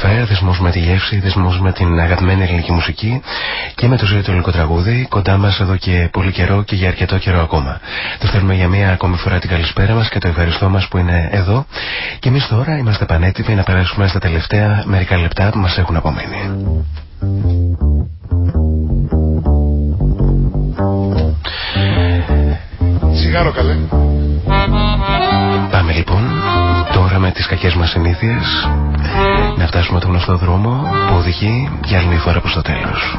Καφέ, δεσμός με τη γεύση, δεσμός με την αγαπημένη ελληνική μουσική και με το ζωή του ελληνικό τραγούδι, κοντά μας εδώ και πολύ καιρό και για αρκετό καιρό ακόμα. Του θέλουμε για μία ακόμη φορά την καλησπέρα μας και το ευχαριστώ μας που είναι εδώ. Και εμείς τώρα είμαστε πανέτοιμοι να περάσουμε στα τελευταία μερικά λεπτά που μας έχουν απομείνει. Σιγάρο καλέ. Με τις κακές μας συνήθειες να φτάσουμε τον γνωστό δρόμο που οδηγεί για άλλη μια φορά προς το τέλος.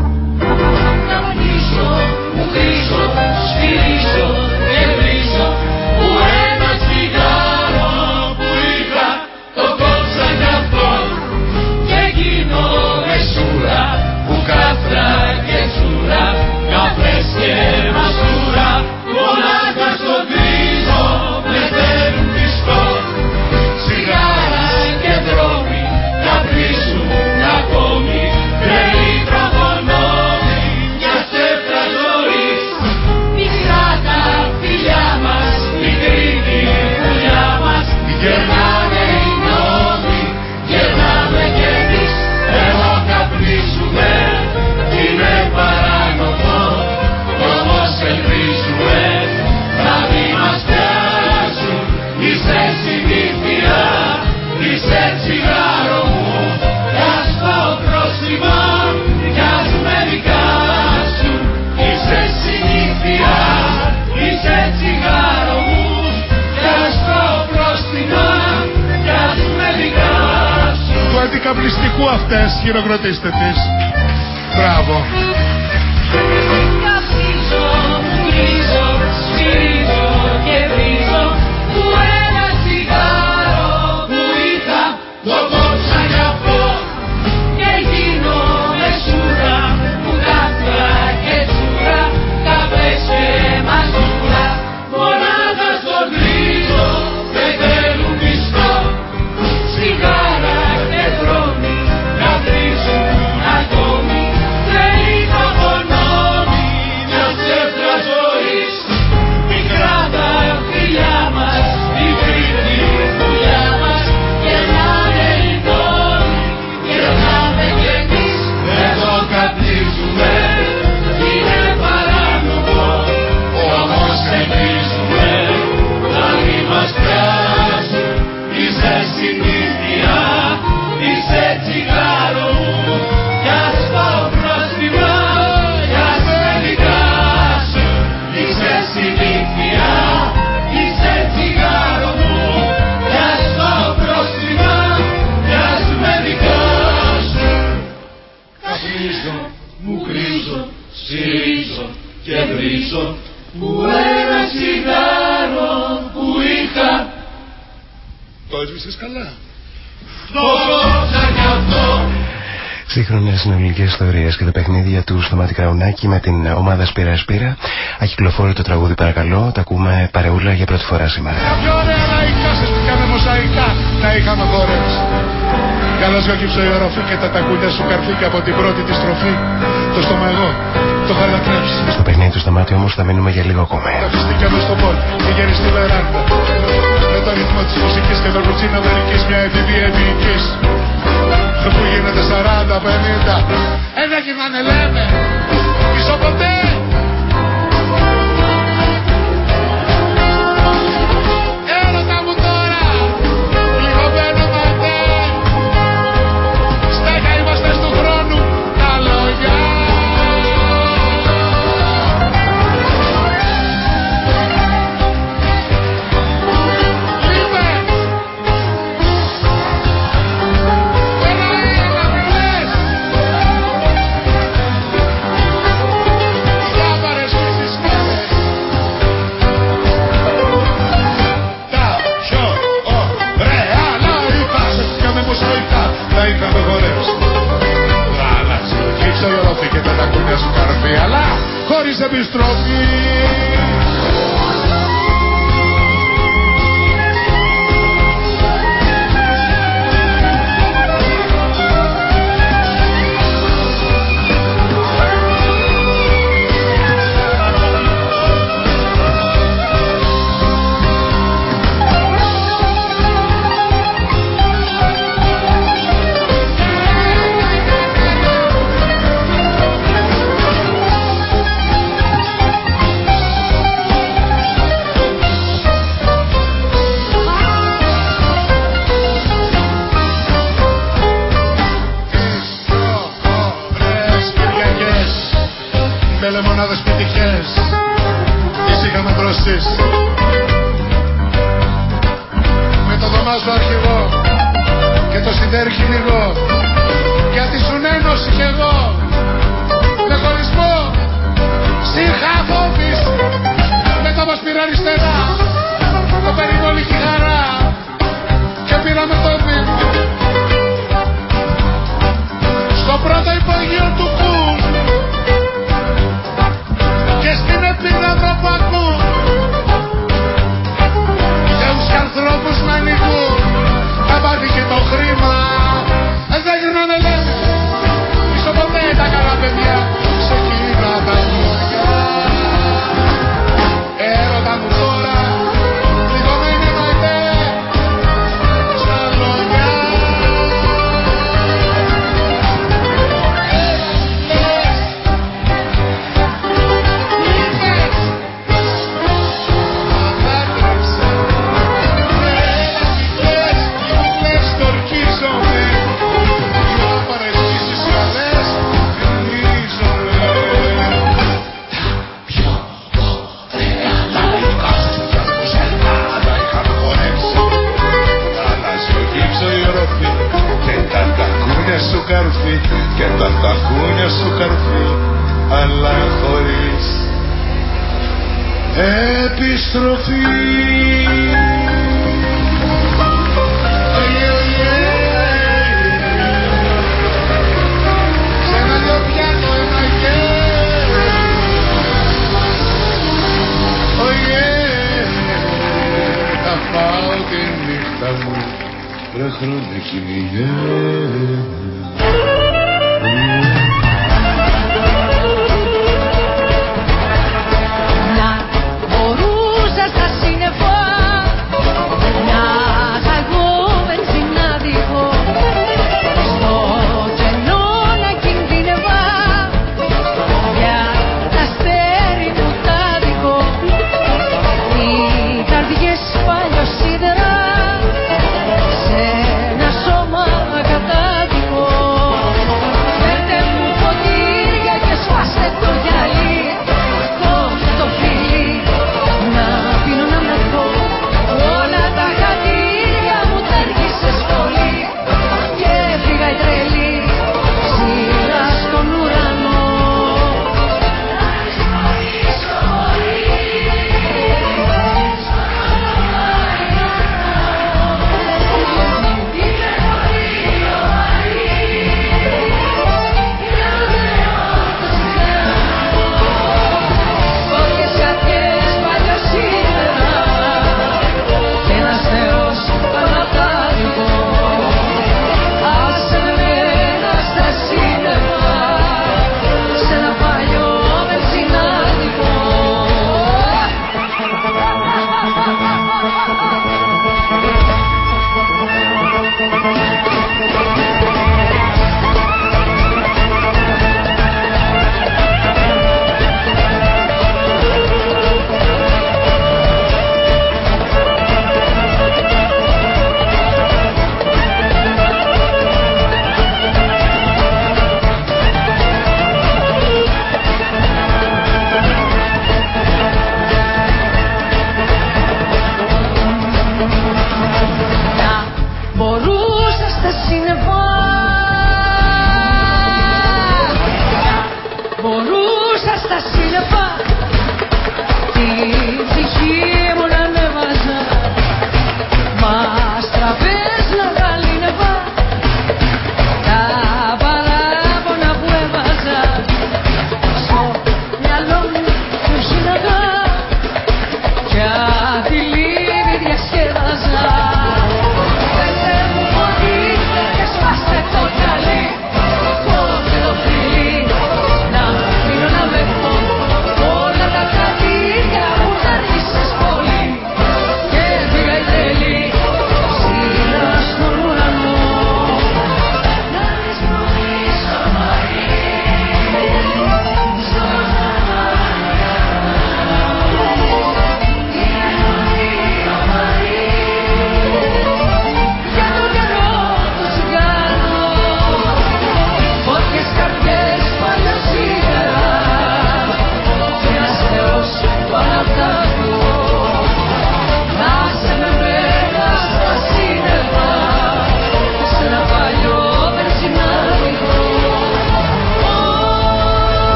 Καπλιστικού αυτές χειροκροτήστε τις. Μπράβο συνολικέ ιστορίες και τα παιχνίδια του στο Μάτι με την ομάδα Σπύρα Σπύρα. Ακυκλοφόρει το τραγούδι, παρακαλώ. Τα ακούμε παρεούλα για πρώτη φορά σήμερα. Πιο ωραία λαϊκά σας πήγαμε μοσαϊκά να είχαμε χορέψει. Καλώ γοκύψω η οροφή και τα τακούνια σου καρφί από την πρώτη της στροφή. Το στόμα εγώ, το χαρακτρέψει. Στο παιχνίδι του στα μάτια όμως θα μείνουμε για λίγο ακόμα. Τα φυστήκαμε στο πόλ, πηγαίνει στη βεράντα. Με το ρυθμό της μουσικής και το κουτσίνα μερική μια εφηβεία επίοικη που γίνεται 40-50 Ένα και λέμε. Πίσω ποτέ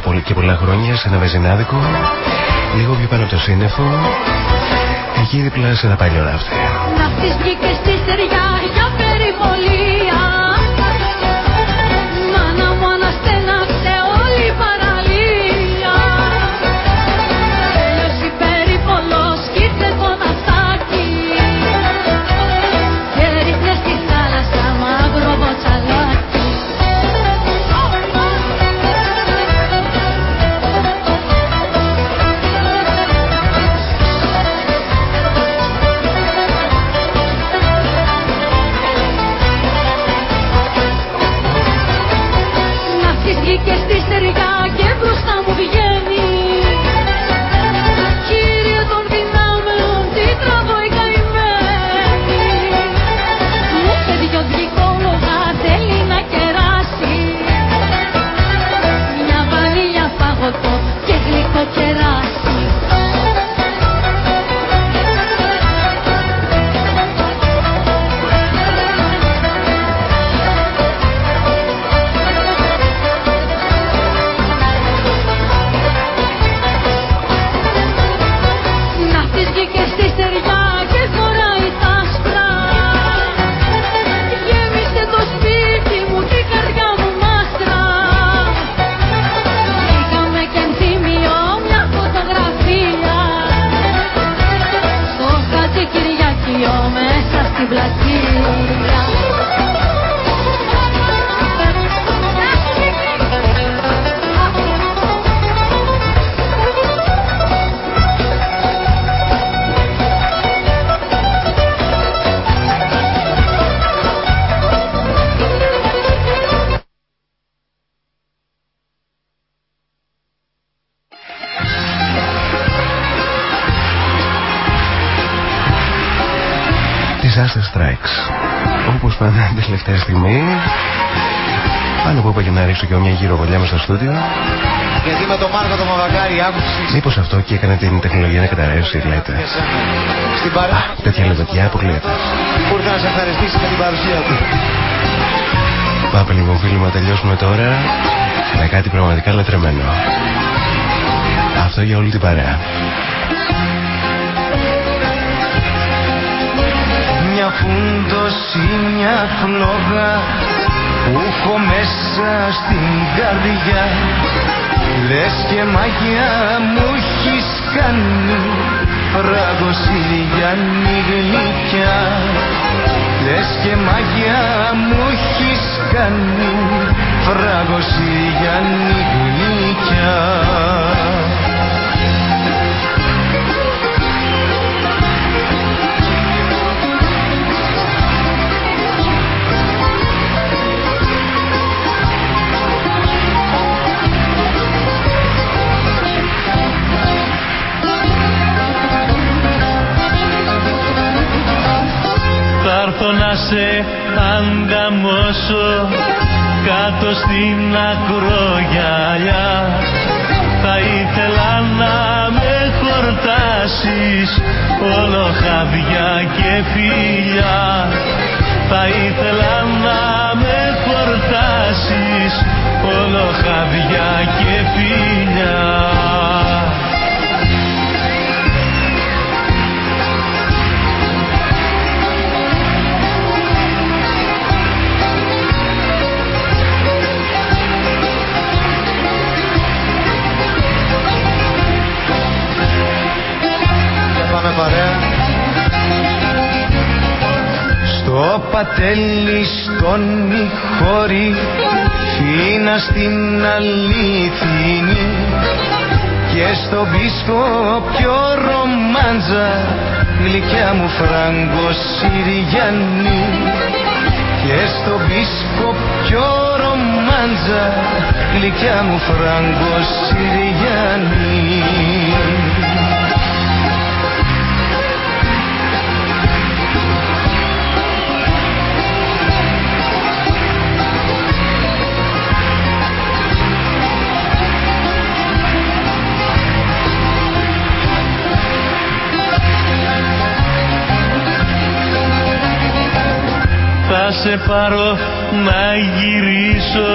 εδώ πολύ και πολλά χρόνια σε ένα βεζινάδικο, λίγο πιο πάνω από το σύννεφο, εκεί δίπλα σε ένα παλιό ράφτη. Ναύτης βγήκε στη στεριά για περιπολία και να ρίξω και μια γύρω βολιά μες στο στούντιο, Γιατί με τον Μάρκο τον Μαβακάρη άκουσες μήπως αυτό και έκανε την τεχνολογία να καταρρεύσει, λέτε. στην παρά Τέτοια λεβετιά αποκλείεται. που ήρθε να σε ευχαριστήσει με την παρουσία του. Πάμε λοιπόν φίλοι μου να τελειώσουμε τώρα με κάτι πραγματικά λατρεμένο. Αυτό για όλη την παρέα. Μια φούντωση, μια φλόγα που έχω μέσα στην καρδιά. Λες και μαγιά μου έχεις κάνει. Ραγοσυριανή γλυκιά Λες και μαγιά μου έχεις κάνει. Φραγοσυριανή γλυκιά να σε ανταμώσω κάτω στην ακρογιαλιά. Θα ήθελα να με χορτάσεις. Όλο χαδιά και φιλιά. Θα ήθελα να με χορτάσεις. Όλο χαδιά και φιλιά παρέα. Στο πατέλι στον ηχόρη Φίνα στην αλήθινη Και στο μπίσκο πιο ρομάντζα Γλυκιά μου φράγκο Συριανή Και στο μπίσκο πιο ρομάντζα Γλυκιά μου φράγκο Συριανή σε πάρω να γυρίσω.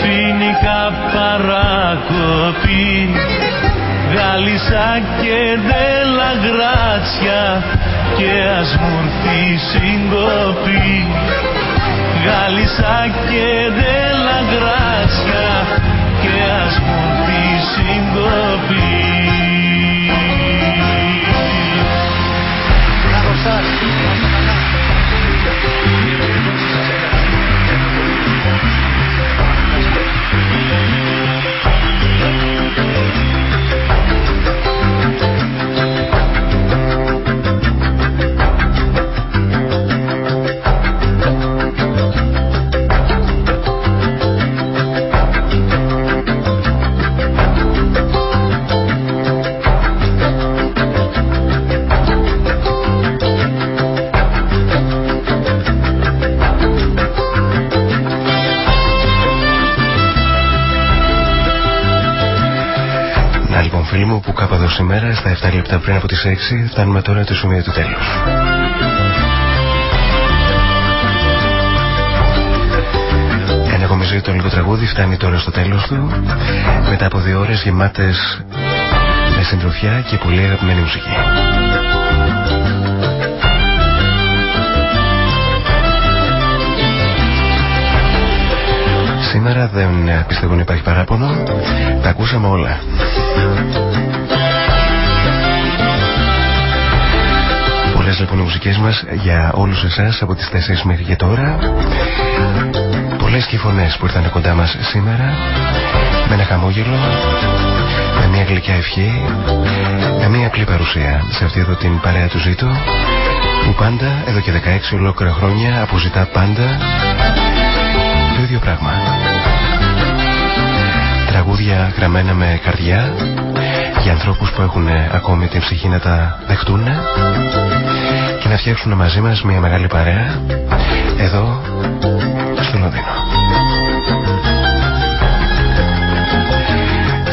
Φίνικα παρακοπή Γάλισσα και δέλα γράτσια και ας μου έρθει συγκοπή. Γάλισσα και δέλα γράτσια και ας μου έρθει συγκοπή σήμερα στα 7 λεπτά πριν από τις 6 φτάνουμε τώρα το σημείο του τέλους. Ένα ακόμη το λίγο τραγούδι φτάνει τώρα στο τέλος του μετά από δύο ώρες γεμάτες με συντροφιά και πολύ αγαπημένη μουσική. Σήμερα δεν πιστεύω να υπάρχει παράπονο. Τα ακούσαμε όλα. Πολλές λοιπόν οι μουσικές μας για όλους εσάς από τις 4 μέχρι και τώρα. Πολλές και οι φωνές που ήρθαν κοντά μας σήμερα με ένα χαμόγελο, με μια γλυκιά ευχή, με μια απλή παρουσία σε αυτή εδώ την παρέα του ζήτω που πάντα εδώ και 16 ολόκληρα χρόνια αποζητά πάντα το ίδιο πράγμα. Τραγούδια γραμμένα με καρδιά για ανθρώπους που έχουν ακόμη την ψυχή να τα δεχτούν και να φτιάξουν μαζί μας μια μεγάλη παρέα εδώ στο Λονδίνο.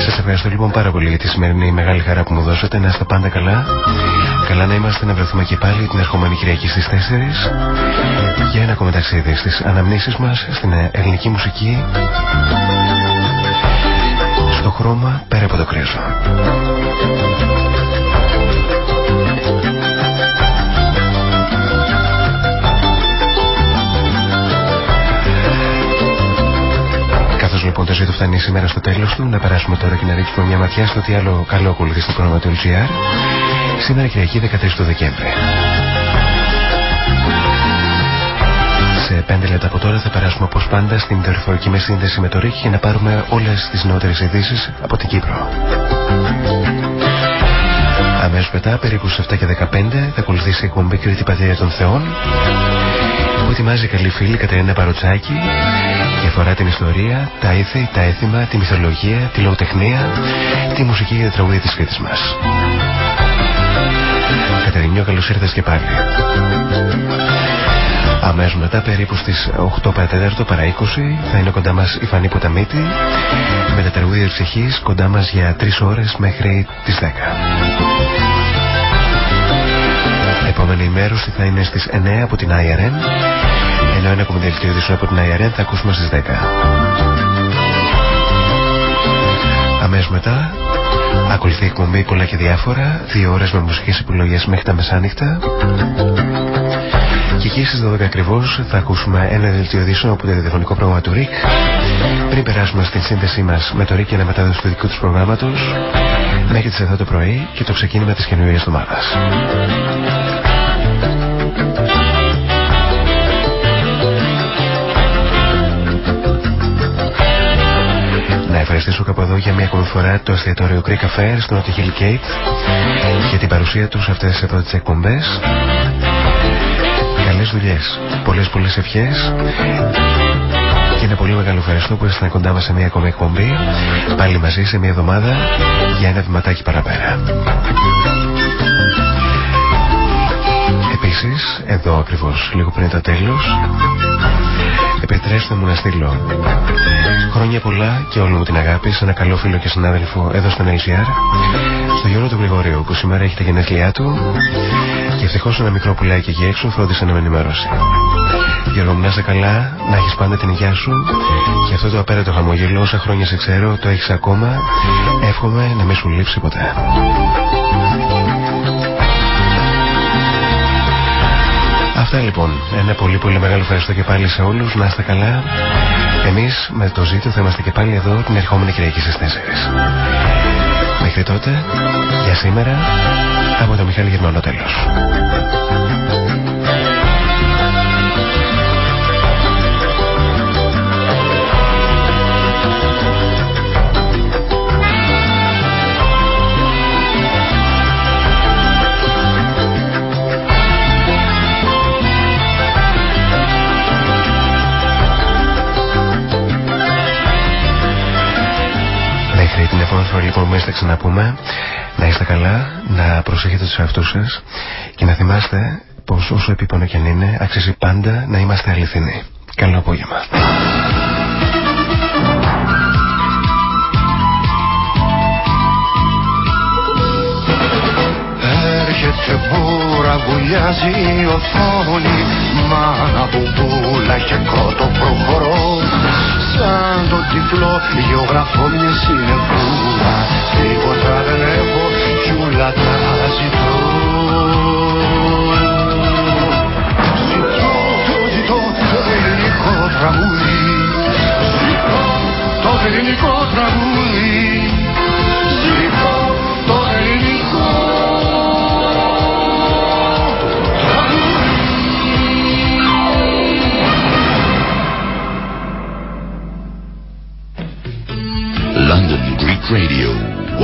Σας ευχαριστώ λοιπόν πάρα πολύ για τη σημερινή μεγάλη χαρά που μου δώσατε. Να είστε πάντα καλά. Καλά να είμαστε να βρεθούμε και πάλι την ερχόμενη Κυριακή στις 4 για ένα ακόμα ταξίδι στις αναμνήσεις μας στην ελληνική μουσική στο χρώμα πέρα από το κρέσο. Λοιπόν το ζήτο φτάνει σήμερα στο τέλος του, να περάσουμε τώρα και να ρίξουμε μια ματιά στο τι άλλο καλό ακολουθεί στο πρόγραμμα του LGR. Σήμερα Κυριακή 13 του Δεκέμβρη. Σε 5 λεπτά από τώρα θα περάσουμε όπως πάντα στην δορυφορική με σύνδεση με το ΡΙΚ για να πάρουμε όλες τις νεότερες ειδήσεις από την Κύπρο. Αμέσως μετά, περίπου στις 7 και 15, θα ακολουθήσει η εκπομπή Κρήτη Πατήρια των Θεών που ετοιμάζει καλή φίλη Κατερίνα Παροτσάκη και αφορά την ιστορία, τα ήθη, τα έθιμα, τη μυθολογία, τη λογοτεχνία, τη μουσική και τα τραγούδια της Κρήτης μας. Κατερινιό, καλώς ήρθες και πάλι. Αμέσως μετά, περίπου στις 8 παρατέταρτο παρά 20, θα είναι κοντά μας η Φανή Ποταμίτη με τα τραγούδια της ψυχής κοντά μας για 3 ώρες μέχρι τις 10. Επόμενη ημέρωση θα είναι στις 9 από την IRN ενώ ένα κομμεντελτίο ειδήσεων από την IRN θα ακούσουμε στις 10. Αμέσως μετά ακολουθεί η εκπομπή πολλά και διάφορα, δύο ώρες με μουσικές επιλογές μέχρι τα μεσάνυχτα. Και εκεί στις 12 ακριβώς θα ακούσουμε ένα δελτίο ειδήσεων από το ραδιοφωνικό πρόγραμμα του ΡΙΚ πριν περάσουμε στην σύνδεσή μας με το ΡΙΚ για να μετάδοση του δικού του προγράμματος μέχρι τις 7 το πρωί και το ξεκίνημα της καινούργιας εβδομάδας. Να ευχαριστήσω κάπου εδώ για μια ακόμη φορά το εστιατόριο Greek Affair στο Notting Hill Gate για την παρουσία τους αυτές εδώ τις εκπομπές καλές δουλειές, πολλές πολλές ευχές και ένα πολύ μεγάλο ευχαριστώ που ήσασταν κοντά μας σε μια ακόμη εκπομπή πάλι μαζί σε μια εβδομάδα για ένα βηματάκι παραπέρα. Επίσης, εδώ ακριβώς λίγο πριν το τέλος επιτρέψτε μου να στείλω χρόνια πολλά και όλη μου την αγάπη σε ένα καλό φίλο και συνάδελφο εδώ στον LCR στο Γιώργο του Γρηγορίου που σήμερα έχει τα γενέθλιά του και ευτυχώς ένα μικρό πουλάκι εκεί έξω φρόντισε να με ενημερώσει. Γιώργο να είσαι καλά, να έχεις πάντα την υγεία σου και αυτό το απέραντο χαμογελό όσα χρόνια σε ξέρω το έχεις ακόμα εύχομαι να μην σου λείψει ποτέ Αυτά λοιπόν. Ένα πολύ πολύ μεγάλο ευχαριστώ και πάλι σε όλους. Να είστε καλά. Εμείς με το ζήτο θα είμαστε και πάλι εδώ την ερχόμενη Κυριακή στις 4. Μέχρι τότε, για σήμερα, από το Μιχάλη Γερμανό τέλος. Την επόμενη φορά λοιπόν που θα ξαναπούμε να είστε καλά, να προσέχετε τους εαυτούς σας και να θυμάστε πως όσο επίπονο και αν είναι αξίζει πάντα να είμαστε αληθινοί. Καλό απόγευμα. Έρχεται μπούρα, βουλιάζει η οθόνη Μάνα μπουμπούλα και κότο προχωρώ Σαν το τυφλό γεωγραφώ μια συνεχούλα Τίποτα δεν έχω κι ούλα τα ζητώ. Ζητώ, το ζητώ το ελληνικό τραγούδι. Ζητώ το ελληνικό τραγούδι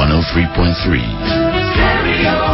103.3.